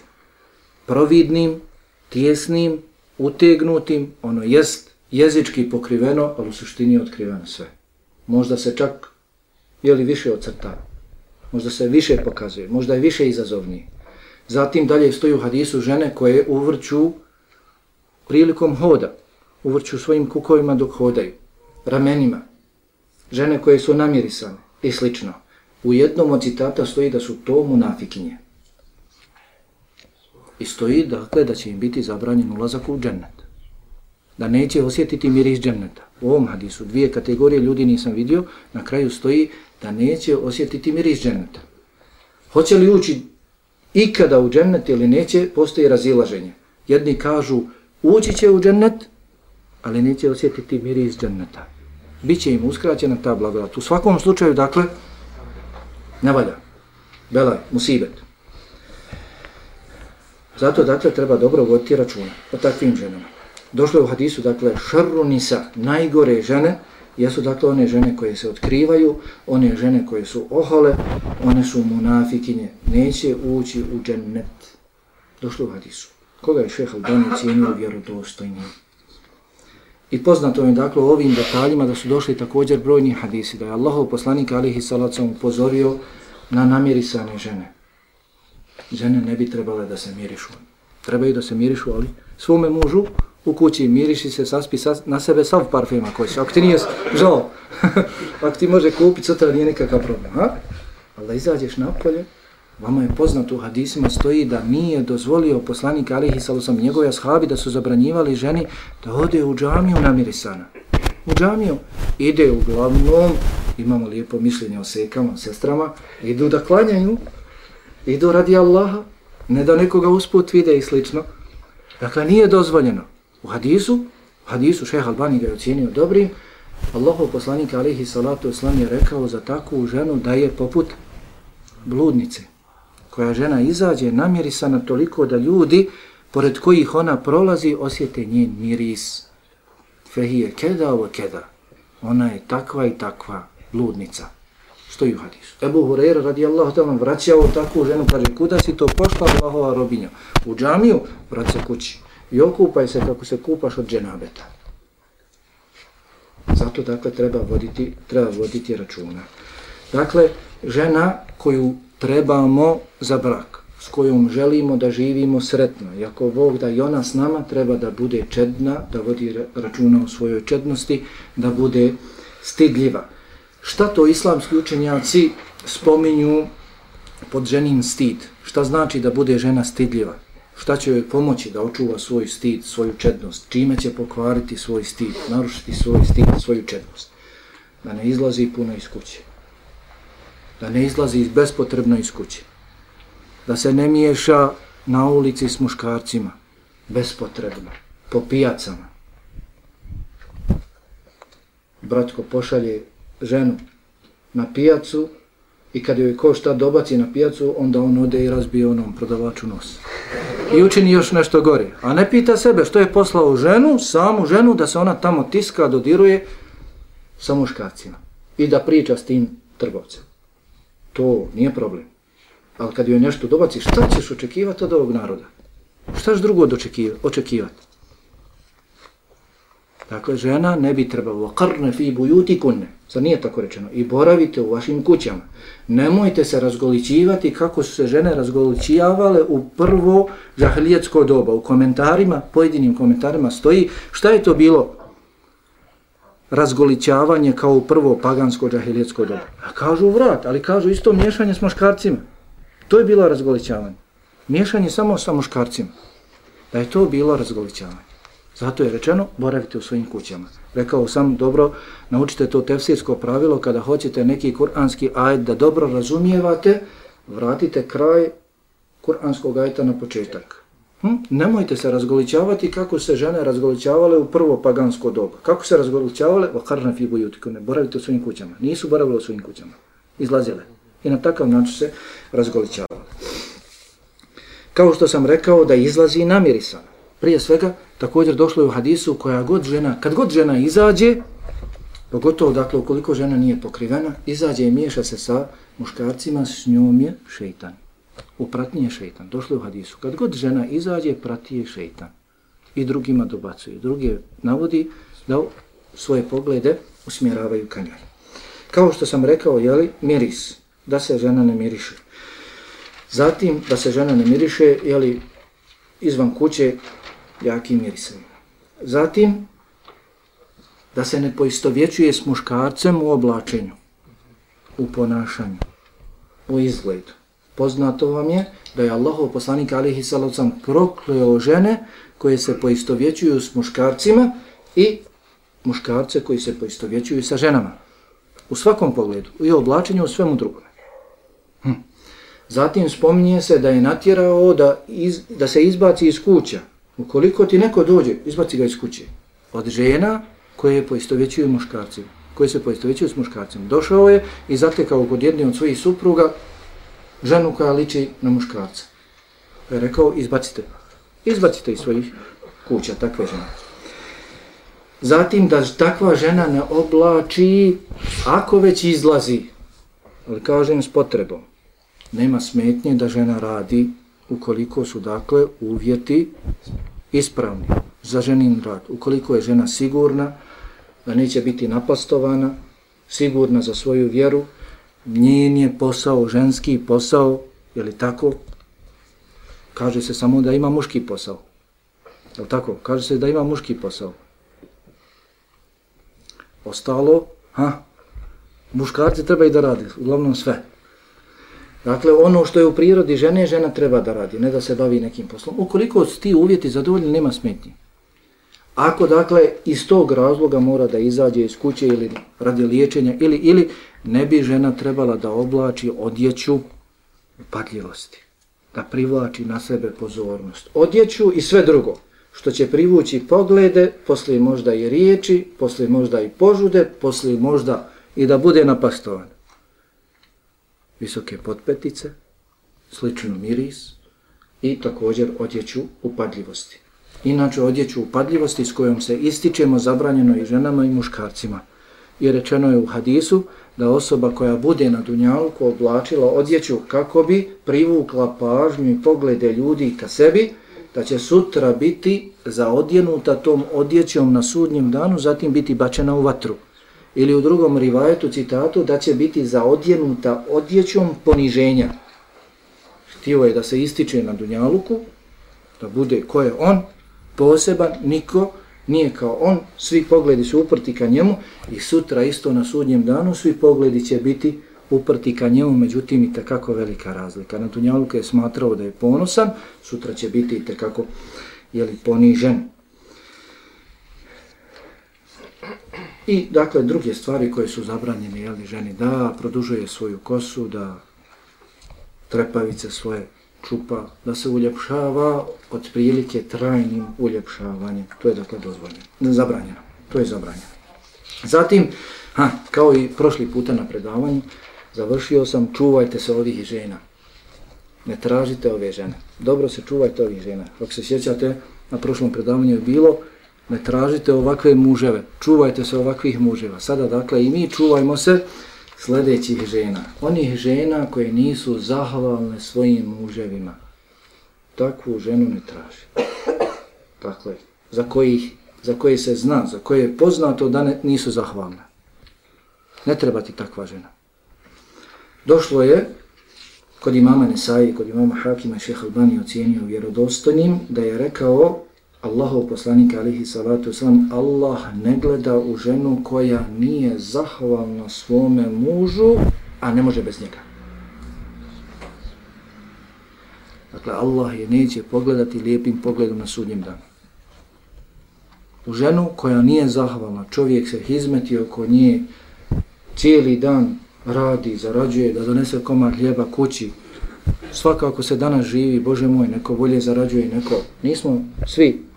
Speaker 1: providnim, tjesnim, utegnutim. Ono jest jezički pokriveno, ali u suštini je otkriveno sve. Možda se čak, je li više ocrta. Možda se više pokazuje. Možda je više izazovniji. Zatim dalje stoju u hadisu žene koje uvrću prilikom hoda uvrću svojim kukovima dok hodaju, ramenima, žene koje su namirisane i slično. U jednom od citata stoji da su to munafikinje. I stoji dakle da će im biti zabranjen ulazak u džennet. Da neće osjetiti miris dženneta. U ovom hadisu dvije kategorije ljudi nisam vidio, na kraju stoji da neće osjetiti miris dženneta. Hoće li ući ikada u džennet ili neće, postoji razilaženje. Jedni kažu ući će u džennet, ali neće osjetiti miris dženneta. Biće im uskraćena ta blagodat. U svakom slučaju, dakle, ne valja. Belaj, musibet. Zato, dakle, treba dobro voditi računa o takvim ženama. Došlo je u hadisu, dakle, šarunisa, najgore žene, jesu dakle one žene koje se otkrivaju, one žene koje su ohole, one su munafikinje, neće ući u džennet. Došlo u hadisu. Koga je šeha Albani cijenio vjerodostojnije? I poznato je dakle u ovim detaljima da su došli također brojni hadisi, da je Allahov poslanik alihi salacom upozorio na namirisane žene. Žene ne bi trebale da se mirišu. Trebaju da se mirišu, ali svome mužu u kući miriši se, saspi sa, na sebe sav parfema koji se. Ako ti nije žao, ako ti može kupiti, sutra nije nikakav problem. Ha? Ali da izađeš napolje, Vama je poznato u hadisima stoji da nije dozvolio poslanik Alihi Salosam njegove ashabi da su zabranjivali ženi da ode u džamiju namirisana. U džamiju ide uglavnom, imamo lijepo mišljenje o sekama, sestrama, idu da klanjaju, idu radi Allaha, ne da nekoga usput vide i slično. Dakle, nije dozvoljeno. U hadisu, u hadisu šeha Albani ga je ocjenio dobrim, Allahov poslanik Alihi Salatu Islam je rekao za takvu ženu da je poput bludnice koja žena izađe namirisana toliko da ljudi pored kojih ona prolazi osjete njen miris. Fehije keda ovo keda. Ona je takva i takva bludnica. Stoji u hadisu. Ebu Hureyre radijallahu ta'ala vraćao takvu ženu, kaže kuda si to pošla Allahova robinja? U džamiju vraća kući. I okupaj se kako se kupaš od dženabeta. Zato dakle treba voditi, treba voditi računa. Dakle, žena koju trebamo za brak, s kojom želimo da živimo sretno. I ako Bog da i ona s nama, treba da bude čedna, da vodi računa o svojoj čednosti, da bude stidljiva. Šta to islamski učenjaci spominju pod ženin stid? Šta znači da bude žena stidljiva? Šta će joj pomoći da očuva svoj stid, svoju čednost? Čime će pokvariti svoj stid, narušiti svoj stid, svoju čednost? Da ne izlazi puno iz kuće da ne izlazi iz bespotrebno iz kuće, da se ne miješa na ulici s muškarcima, bespotrebno, po pijacama. Bratko pošalje ženu na pijacu i kad joj ko šta dobaci na pijacu, onda on ode i razbije onom prodavaču nos. I učini još nešto gore. A ne pita sebe što je poslao ženu, samu ženu, da se ona tamo tiska, dodiruje sa muškarcima i da priča s tim trgovcem. To nije problem. Ali kad joj nešto dobaci, šta ćeš očekivati od ovog naroda? Šta ćeš drugo očekivati? Dakle, žena ne bi trebalo karne fi bujuti kunne. Sad nije tako rečeno. I boravite u vašim kućama. Nemojte se razgolićivati kako su se žene razgolićivale u prvo žahlijetsko doba. U komentarima, pojedinim komentarima stoji šta je to bilo razgolićavanje kao u prvo pagansko džahilijetsko doba. A kažu vrat, ali kažu isto miješanje s muškarcima. To je bilo razgolićavanje. Miješanje samo sa muškarcima. Da je to bilo razgolićavanje. Zato je rečeno, boravite u svojim kućama. Rekao sam, dobro, naučite to tefsirsko pravilo, kada hoćete neki kuranski ajet da dobro razumijevate, vratite kraj kuranskog ajeta na početak. Hm? Nemojte se razgoličavati kako se žene razgoličavale u prvo pagansko doba. Kako se razgoličavale? O karna fibu ne boravite u svojim kućama. Nisu boravile u svojim kućama. Izlazile. I na takav način se razgoličavale. Kao što sam rekao da izlazi i namirisana. Prije svega, također došlo je u hadisu koja god žena, kad god žena izađe, pogotovo dakle ukoliko žena nije pokrivena, izađe i miješa se sa muškarcima, s njom je šeitan u pratnji je šeitan. Došlo je u hadisu. Kad god žena izađe, prati je šeitan. I drugima dobacuje. Drugi navodi da svoje poglede usmjeravaju ka njoj. Kao što sam rekao, jeli, miris. Da se žena ne miriše. Zatim, da se žena ne miriše, jeli, izvan kuće, jakim mirisem. Zatim, da se ne poistovjećuje s muškarcem u oblačenju, u ponašanju, u izgledu. Poznato vam je da je Allahov poslanik alihi salavcam prokleo žene koje se poistovjećuju s muškarcima i muškarce koji se poistovjećuju sa ženama. U svakom pogledu, i u oblačenju, u svemu drugome. Hm. Zatim spominje se da je natjerao da, iz, da se izbaci iz kuća. Ukoliko ti neko dođe, izbaci ga iz kuće. Od žena koje poistovjećuju muškarcima. koji se poistovjećuju s muškarcima. Došao je i zatekao kod jedne od svojih supruga ženu koja liči na muškarca. Pa je rekao, izbacite. Izbacite iz svojih kuća takve žene. Zatim da takva žena ne oblači, ako već izlazi, ali kažem s potrebom, nema smetnje da žena radi ukoliko su dakle uvjeti ispravni za ženin rad. Ukoliko je žena sigurna da neće biti napastovana, sigurna za svoju vjeru, njen je posao, ženski posao, je li tako? Kaže se samo da ima muški posao. Je li tako? Kaže se da ima muški posao. Ostalo, ha, muškarci treba i da radi, uglavnom sve. Dakle, ono što je u prirodi žene, žena treba da radi, ne da se bavi nekim poslom. Ukoliko su ti uvjeti zadovoljni, nema smetnji. Ako, dakle, iz tog razloga mora da izađe iz kuće ili radi liječenja, ili, ili ne bi žena trebala da oblači odjeću upadljivosti, da privlači na sebe pozornost. Odjeću i sve drugo, što će privući poglede, poslije možda i riječi, poslije možda i požude, poslije možda i da bude napastovan. Visoke potpetice, slično miris i također odjeću upadljivosti. Inače, odjeću upadljivosti s kojom se ističemo zabranjeno i ženama i muškarcima. I rečeno je u hadisu da osoba koja bude na dunjalku oblačila odjeću kako bi privukla pažnju i poglede ljudi ka sebi, da će sutra biti zaodjenuta tom odjećom na sudnjem danu, zatim biti bačena u vatru. Ili u drugom rivajetu citatu da će biti zaodjenuta odjećom poniženja. Htio je da se ističe na dunjaluku, da bude ko je on, poseban, niko, nije kao on, svi pogledi su uprti ka njemu i sutra isto na sudnjem danu svi pogledi će biti uprti ka njemu, međutim i takako velika razlika. Na Dunjaluka je smatrao da je ponosan, sutra će biti i takako jeli, ponižen. I dakle druge stvari koje su zabranjene jeli, ženi da produžuje svoju kosu, da trepavice svoje čupa, da se uljepšava od prilike trajnim uljepšavanjem. To je dakle dozvoljeno, zabranjeno. To je zabranjeno. Zatim, ha, kao i prošli puta na predavanju, završio sam, čuvajte se ovih žena. Ne tražite ove žene. Dobro se čuvajte ovih žena. Ako se sjećate, na prošlom predavanju je bilo, ne tražite ovakve muževe. Čuvajte se ovakvih muževa. Sada, dakle, i mi čuvajmo se sljedećih žena. Onih žena koje nisu zahvalne svojim muževima. Takvu ženu ne traži. Dakle, za, kojih, za koje se zna, za koje je poznato da ne, nisu zahvalne. Ne treba ti takva žena. Došlo je kod imama Nesaji, kod imama Hakima, šeha Albani ocijenio vjerodostojnim da je rekao Allahov poslanik alihi salatu sam, Allah ne gleda u ženu koja nije zahvalna svome mužu, a ne može bez njega. Dakle, Allah je neće pogledati lijepim pogledom na sudnjem danu. U ženu koja nije zahvalna, čovjek se hizmeti oko nje, cijeli dan radi, zarađuje, da donese komad hljeba kući, svakako se danas živi, Bože moj, neko bolje zarađuje, neko, nismo svi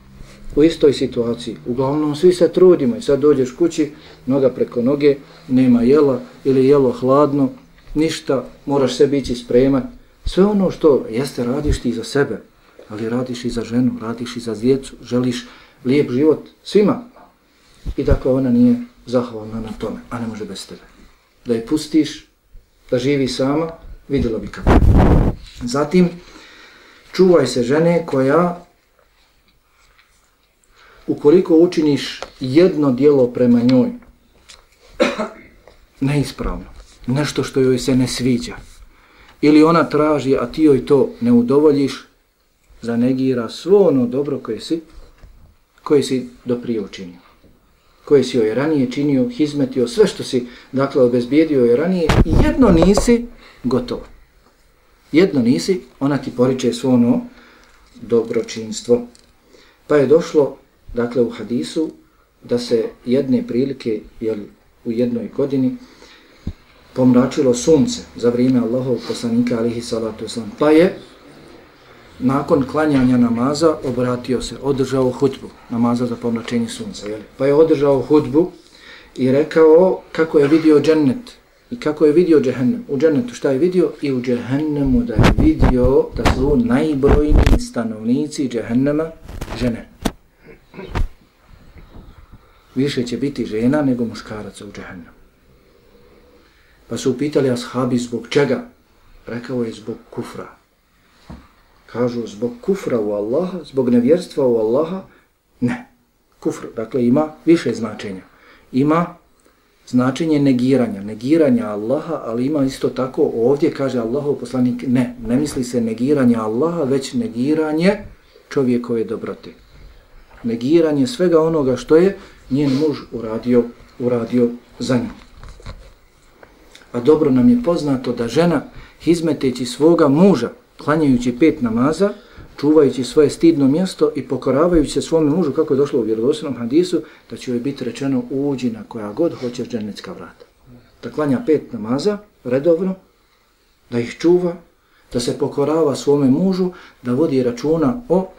Speaker 1: u istoj situaciji. Uglavnom svi se trudimo i sad dođeš kući, noga preko noge, nema jela ili jelo hladno, ništa, moraš se ići spreman. Sve ono što jeste radiš ti za sebe, ali radiš i za ženu, radiš i za djecu, želiš lijep život svima. I dakle ona nije zahvalna na tome, a ne može bez tebe. Da je pustiš, da živi sama, vidjela bi kako. Zatim, čuvaj se žene koja ukoliko učiniš jedno dijelo prema njoj, neispravno, nešto što joj se ne sviđa, ili ona traži, a ti joj to ne udovoljiš, zanegira svo ono dobro koje si, koje si doprije učinio. Koje si joj ranije činio, hizmetio, sve što si, dakle, obezbijedio joj ranije, i jedno nisi, gotovo. Jedno nisi, ona ti poriče svo ono dobročinstvo. Pa je došlo dakle u hadisu da se jedne prilike jel, u jednoj godini pomračilo sunce za vrijeme Allahov poslanika alihi salatu wasalam. Pa je nakon klanjanja namaza obratio se, održao hutbu, namaza za pomračenje sunca. Jel? Pa je održao hutbu i rekao kako je vidio džennet i kako je vidio džehennem. U džennetu šta je vidio? I u džehennemu da je vidio da su najbrojniji stanovnici džehennema žene. Više će biti žena nego muškaraca u džehennemu. Pa su upitali ashabi zbog čega? Rekao je zbog kufra. Kažu zbog kufra u Allaha, zbog nevjerstva u Allaha? Ne. Kufr, dakle, ima više značenja. Ima značenje negiranja, negiranja Allaha, ali ima isto tako ovdje, kaže Allahov poslanik, ne, ne misli se negiranje Allaha, već negiranje čovjekove dobrote. Negiranje svega onoga što je njen muž uradio, uradio za nju. A dobro nam je poznato da žena, hizmeteći svoga muža, klanjajući pet namaza, čuvajući svoje stidno mjesto i pokoravajući se svome mužu, kako je došlo u vjerodosnom hadisu, da će joj biti rečeno uđi na koja god hoćeš dženecka vrata. Da klanja pet namaza, redovno, da ih čuva, da se pokorava svome mužu, da vodi računa o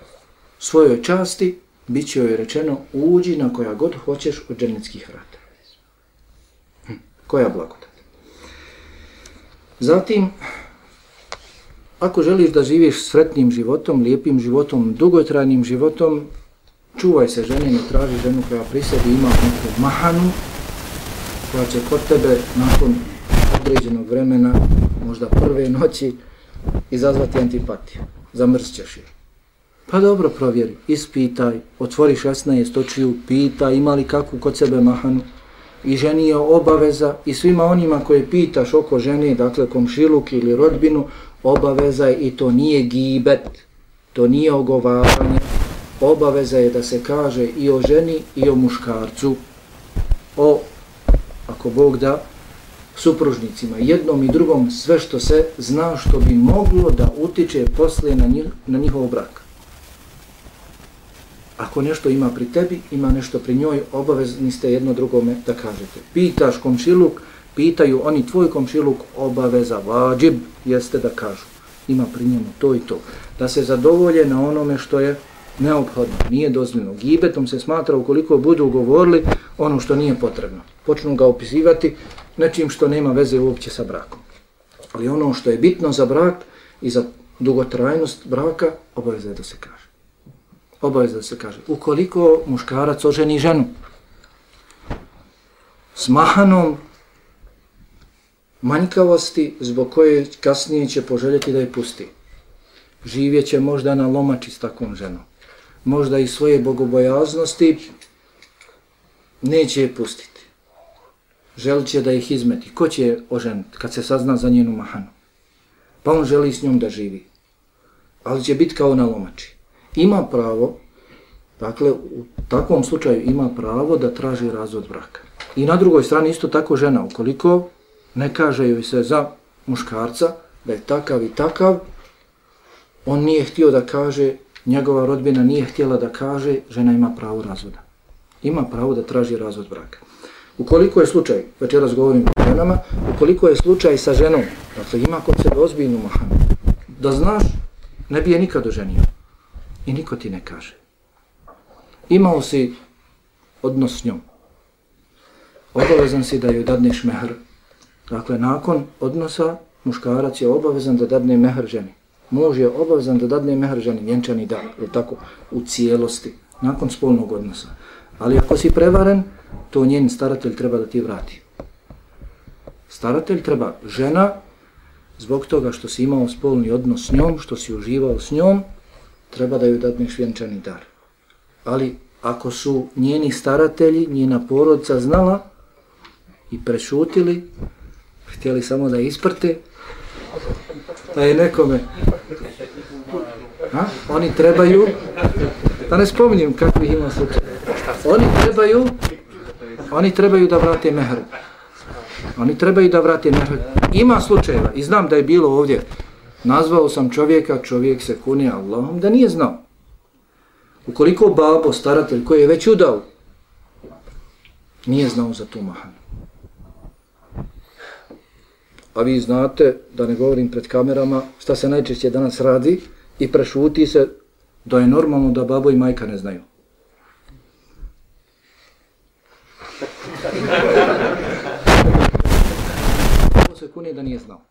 Speaker 1: svojoj časti, bit će joj rečeno uđi na koja god hoćeš od dženeckih vrata. Hm, koja blagodat. Zatim, Ako želiš da živiš sretnim životom, lijepim životom, dugotrajnim životom, čuvaj se žene, ne traži ženu koja pri sebi ima neku mahanu, koja će kod tebe nakon određenog vremena, možda prve noći, izazvati antipatiju. Zamršćeš je. Pa dobro, provjeri, ispitaj, otvori 16 očiju, pita ima li kakvu kod sebe mahanu, i ženi je obaveza i svima onima koje pitaš oko žene, dakle komšiluk ili rodbinu, obaveza je i to nije gibet, to nije ogovaranje, obaveza je da se kaže i o ženi i o muškarcu, o, ako Bog da, supružnicima, jednom i drugom, sve što se zna što bi moglo da utiče poslije na, njih, na njihov brak. Ako nešto ima pri tebi, ima nešto pri njoj, obavezni ste jedno drugome da kažete. Pitaš komšiluk, pitaju oni tvoj komšiluk, obaveza, vađib, jeste da kažu. Ima pri njemu to i to. Da se zadovolje na onome što je neophodno, nije dozvoljeno. Gibetom se smatra ukoliko budu govorili ono što nije potrebno. Počnu ga opisivati nečim što nema veze uopće sa brakom. Ali ono što je bitno za brak i za dugotrajnost braka, obaveza je da se kaže obavezno se kaže. Ukoliko muškarac oženi ženu s mahanom manjkavosti zbog koje kasnije će poželjeti da je pusti. Živjeće možda na lomači s takvom ženom. Možda i svoje bogobojaznosti neće je pustiti. Želit će da ih izmeti. Ko će je oženiti kad se sazna za njenu mahanu? Pa on želi s njom da živi. Ali će biti kao na lomači ima pravo, dakle u takvom slučaju ima pravo da traži razvod braka. I na drugoj strani isto tako žena, ukoliko ne kaže joj se za muškarca da je takav i takav, on nije htio da kaže, njegova rodbina nije htjela da kaže, žena ima pravo razvoda. Ima pravo da traži razvod braka. Ukoliko je slučaj, večeras govorim o ženama, ukoliko je slučaj sa ženom, dakle ima kod sebe ozbiljnu mahanu, da znaš, ne bi je nikad oženio i niko ti ne kaže. Imao si odnos s njom. Obavezan si da joj dadneš mehr. Dakle, nakon odnosa, muškarac je obavezan da dadne mehr ženi. Muž je obavezan da dadne mehr ženi, njenčani da, je tako, u cijelosti, nakon spolnog odnosa. Ali ako si prevaren, to njen staratelj treba da ti vrati. Staratelj treba žena, zbog toga što si imao spolni odnos s njom, što si uživao s njom, treba da joj dadneš vjenčani dar. Ali ako su njeni staratelji, njena porodca znala i prešutili, htjeli samo da isprte, da je nekome, ha? oni trebaju, da ne spominjem kako ih ima slučaj, oni trebaju, oni trebaju da vrate mehru. Oni trebaju da vrate mehru. Ima slučajeva i znam da je bilo ovdje Nazvao sam čovjeka, čovjek se kune Allahom, da nije znao. Ukoliko babo, staratelj koji je već udao, nije znao za tu mahanu. A vi znate, da ne govorim pred kamerama, šta se najčešće danas radi i prešuti se da je normalno da babo i majka ne znaju. Ovo se kune da nije znao.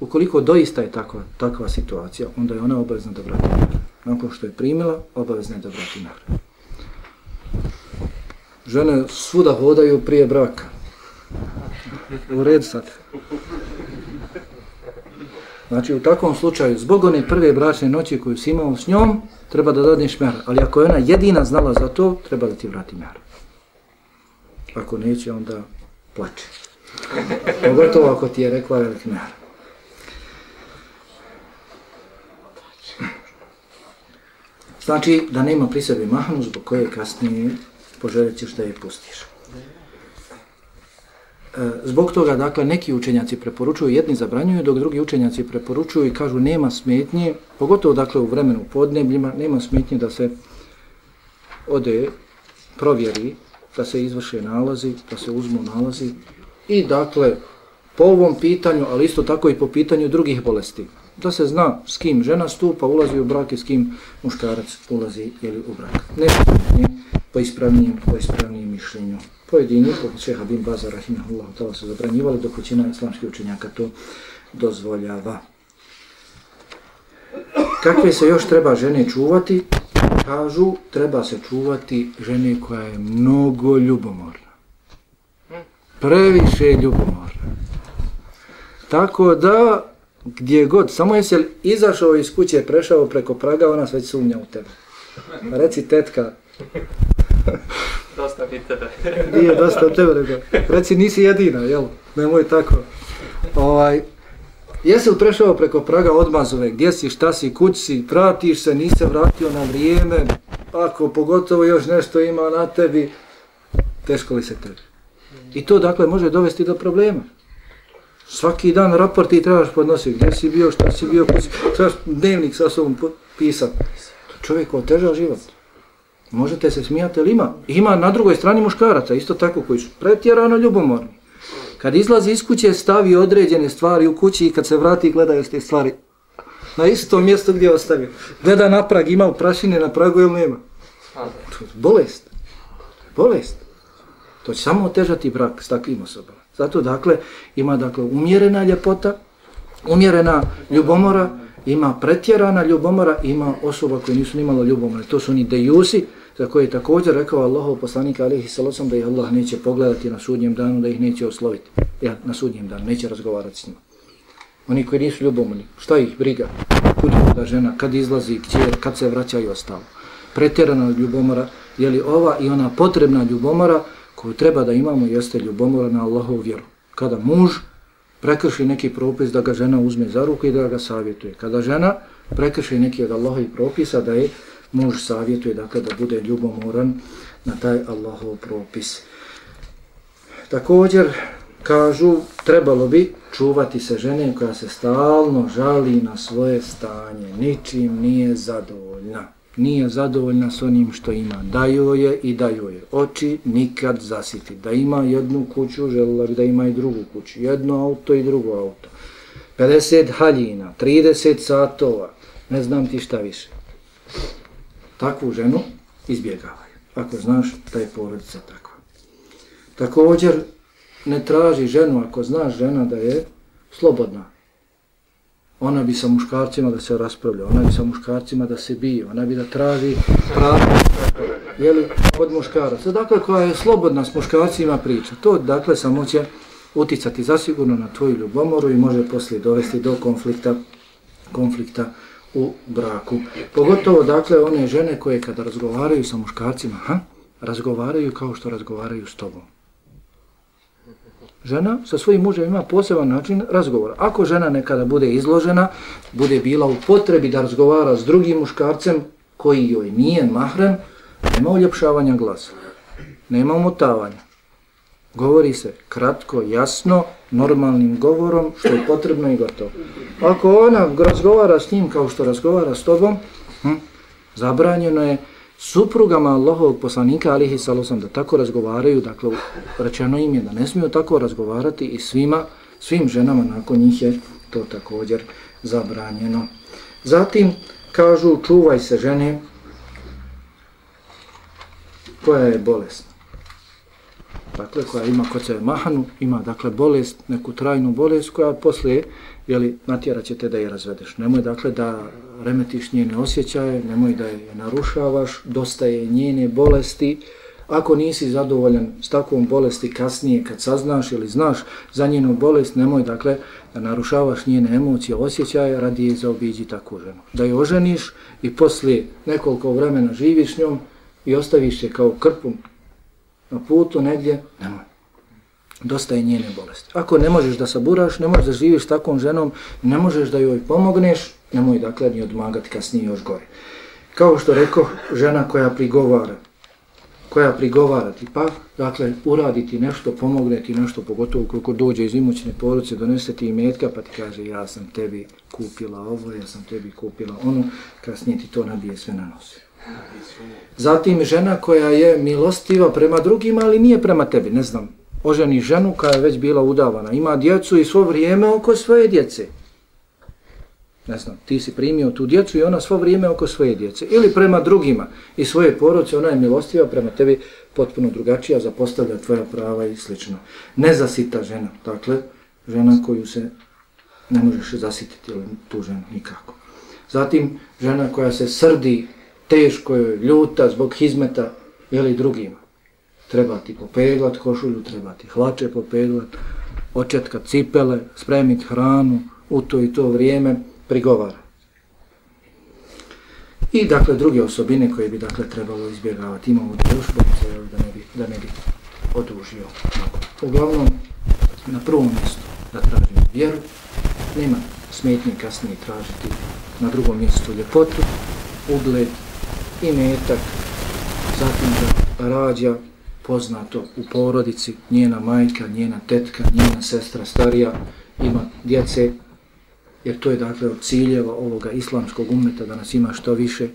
Speaker 1: Ukoliko doista je takva, takva situacija, onda je ona obavezna da vrati nagradu. Nakon što je primila, obavezna je da vrati nagradu. Žene svuda hodaju prije braka. U red sad. Znači u takvom slučaju, zbog one prve bračne noći koju si imao s njom, treba da dadneš mer. Ali ako je ona jedina znala za to, treba da ti vrati mer. Ako neće, onda plače. Pogotovo ako ti je rekla velik mer. Znači da nema pri sebi mahnu zbog koje kasnije ćeš da je pustiš. E, zbog toga, dakle, neki učenjaci preporučuju, jedni zabranjuju, dok drugi učenjaci preporučuju i kažu nema smetnje, pogotovo, dakle, u vremenu podnebljima, nema smetnje da se ode, provjeri, da se izvrše nalazi, da se uzmu nalazi i, dakle, po ovom pitanju, ali isto tako i po pitanju drugih bolesti, da se zna s kim žena stupa, ulazi u brak i s kim muškarac ulazi ili u brak. Ne po ispravnijem, po ispravnijem mišljenju pojedini, poput šeha bin Baza, rahimahullah, tala su zabranjivali, dok većina islamskih učenjaka to dozvoljava. Kakve se još treba žene čuvati? Kažu, treba se čuvati žene koja je mnogo ljubomorna. Previše ljubomorna. Tako da, gdje god, samo jesi li izašao iz kuće, prešao preko praga, ona sve sumnja u tebe. Reci, tetka,
Speaker 2: dosta mi tebe.
Speaker 1: Nije dosta tebe, nego. Reci, nisi jedina, jel? Nemoj tako. Ovaj, jesi li prešao preko praga odmazove? Gdje si, šta si, kuć si, pratiš se, nisi se vratio na vrijeme, ako pogotovo još nešto ima na tebi, teško li se tebi? I to, dakle, može dovesti do problema. Svaki dan raport ti trebaš podnositi. Gdje si bio, šta si bio, kuć, trebaš dnevnik sa sobom pisati. Čovjek otežao život. Možete se smijati, ali ima. Ima na drugoj strani muškaraca, isto tako, koji su pretjerano ljubomorni. Kad izlazi iz kuće, stavi određene stvari u kući i kad se vrati, gledaju te stvari na isto mjesto gdje je ostavio. Gleda na prag, ima u prašine na pragu ili nema. Bolest. Bolest. To će samo otežati brak s takvim osobama. Zato, dakle, ima dakle umjerena ljepota, umjerena ljubomora, ima pretjerana ljubomora, ima osoba koje nisu nimalo ljubomore. To su oni dejusi, za koje je također rekao Allahov poslanik alihi salosam da ih Allah neće pogledati na sudnjem danu, da ih neće osloviti. Ja, na sudnjem danu, neće razgovarati s njima. Oni koji nisu ljubomorni, šta ih briga? Kud da žena, kad izlazi kćer, kad se vraća i ostalo. Pretjerana ljubomora, je li ova i ona potrebna ljubomora koju treba da imamo, jeste ljubomora na Allahovu vjeru. Kada muž prekrši neki propis da ga žena uzme za ruku i da ga savjetuje. Kada žena prekrši neki od Allahovih propisa da je muž savjetuje dakle, da bude ljubomoran na taj Allahov propis. Također, kažu, trebalo bi čuvati se žene koja se stalno žali na svoje stanje, ničim nije zadovoljna. Nije zadovoljna s onim što ima. Daju je i daju je. Oči nikad zasiti. Da ima jednu kuću, želila bi da ima i drugu kuću. Jedno auto i drugo auto. 50 haljina, 30 satova, ne znam ti šta više takvu ženu izbjegavaj. Ako znaš da je porodica takva. Također, ne traži ženu ako znaš žena da je slobodna. Ona bi sa muškarcima da se raspravlja, ona bi sa muškarcima da se bije, ona bi da traži pravo jeli, od muškaraca. Dakle, koja je slobodna s muškarcima priča, to dakle samo će uticati zasigurno na tvoju ljubomoru i može poslije dovesti do konflikta, konflikta u braku. Pogotovo, dakle, one žene koje kada razgovaraju sa muškarcima, ha, razgovaraju kao što razgovaraju s tobom. Žena sa svojim mužem ima poseban način razgovora. Ako žena nekada bude izložena, bude bila u potrebi da razgovara s drugim muškarcem koji joj nije mahrem, nema uljepšavanja glasa, nema umotavanja. Govori se kratko, jasno, normalnim govorom, što je potrebno i gotovo. Ako ona razgovara s njim kao što razgovara s tobom, hm, zabranjeno je suprugama Allahovog poslanika, alihi salosam, da tako razgovaraju, dakle, rečeno im je da ne smiju tako razgovarati i svima, svim ženama nakon njih je to također zabranjeno. Zatim, kažu, čuvaj se žene koja je bolesna. dakle, koja ima kod sebe mahanu, ima, dakle, bolest, neku trajnu bolest koja poslije, jeli, natjerat će te da je razvedeš. Nemoj, dakle, da remetiš njene osjećaje, nemoj da je narušavaš, dosta je njene bolesti, Ako nisi zadovoljan s takvom bolesti kasnije kad saznaš ili znaš za njenu bolest, nemoj dakle da narušavaš njene emocije, osjećaje radi je zaobiđi takvu ženu. Da je oženiš i poslije nekoliko vremena živiš njom i ostaviš je kao krpom na putu negdje, nemoj. Dosta je njene bolesti. Ako ne možeš da saburaš, ne možeš da živiš s takvom ženom, ne možeš da joj pomogneš, nemoj dakle ni odmagati kasnije još gore. Kao što rekao, žena koja prigovara, koja prigovara ti, pa, dakle, uraditi nešto, pomogne ti nešto, pogotovo koliko dođe iz imućne poruce, donese ti imetka, pa ti kaže, ja sam tebi kupila ovo, ja sam tebi kupila ono, kasnije ti to nabije sve na nos. Zatim žena koja je milostiva prema drugima, ali nije prema tebi, ne znam, oženi ženu koja je već bila udavana, ima djecu i svo vrijeme oko svoje djece ne znam, ti si primio tu djecu i ona svo vrijeme oko svoje djece. Ili prema drugima i svoje poroce, ona je milostiva prema tebi potpuno drugačija, zapostavlja tvoja prava i slično. Nezasita žena, dakle, žena koju se ne možeš zasititi, ili tu ženu nikako. Zatim, žena koja se srdi, teško je, ljuta zbog hizmeta ili drugima. Treba ti popeglat košulju, treba ti hlače popeglat, očetkat cipele, spremiti hranu u to i to vrijeme, prigovara. I dakle druge osobine koje bi dakle trebalo izbjegavati. Imamo da još bolje da ne bi, da ne bi odužio. Uglavnom, na prvom mjestu da tražimo vjeru, nema smetnje kasnije tražiti na drugom mjestu ljepotu, ugled i metak, zatim da rađa poznato u porodici, njena majka, njena tetka, njena sestra starija, ima djece, jer to je dakle od ciljeva ovoga islamskog umeta da nas ima što više,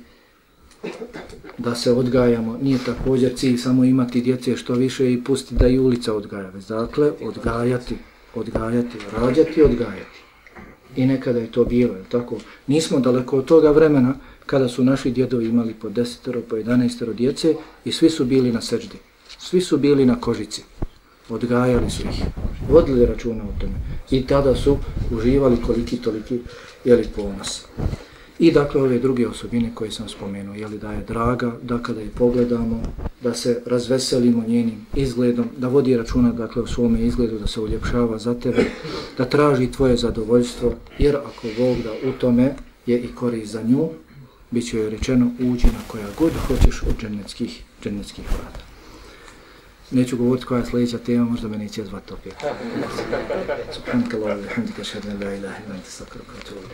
Speaker 1: da se odgajamo. Nije također cilj samo imati djece što više i pustiti da i ulica odgaja. Dakle, odgajati, odgajati, rađati, odgajati. I nekada je to bilo, je tako? Nismo daleko od toga vremena kada su naši djedovi imali po desetero, po jedanestero djece i svi su bili na srđdi. Svi su bili na kožici odgajali su ih, vodili računa o tome i tada su uživali koliki toliki jeli ponos. I dakle ove druge osobine koje sam spomenuo, jeli da je draga, da kada je pogledamo, da se razveselimo njenim izgledom, da vodi računa dakle u svome izgledu, da se uljepšava za tebe, da traži tvoje zadovoljstvo, jer ako Bog da u tome je i korist za nju, bit će joj rečeno uđi na koja god hoćeš od dženneckih, dženneckih vrata. Neću govoriti koja je sljedeća tema, možda me neće zvati opet. Subhanakallahu, alhamdulillah, šedne, la ilaha, ilanta, sakra, kraturu.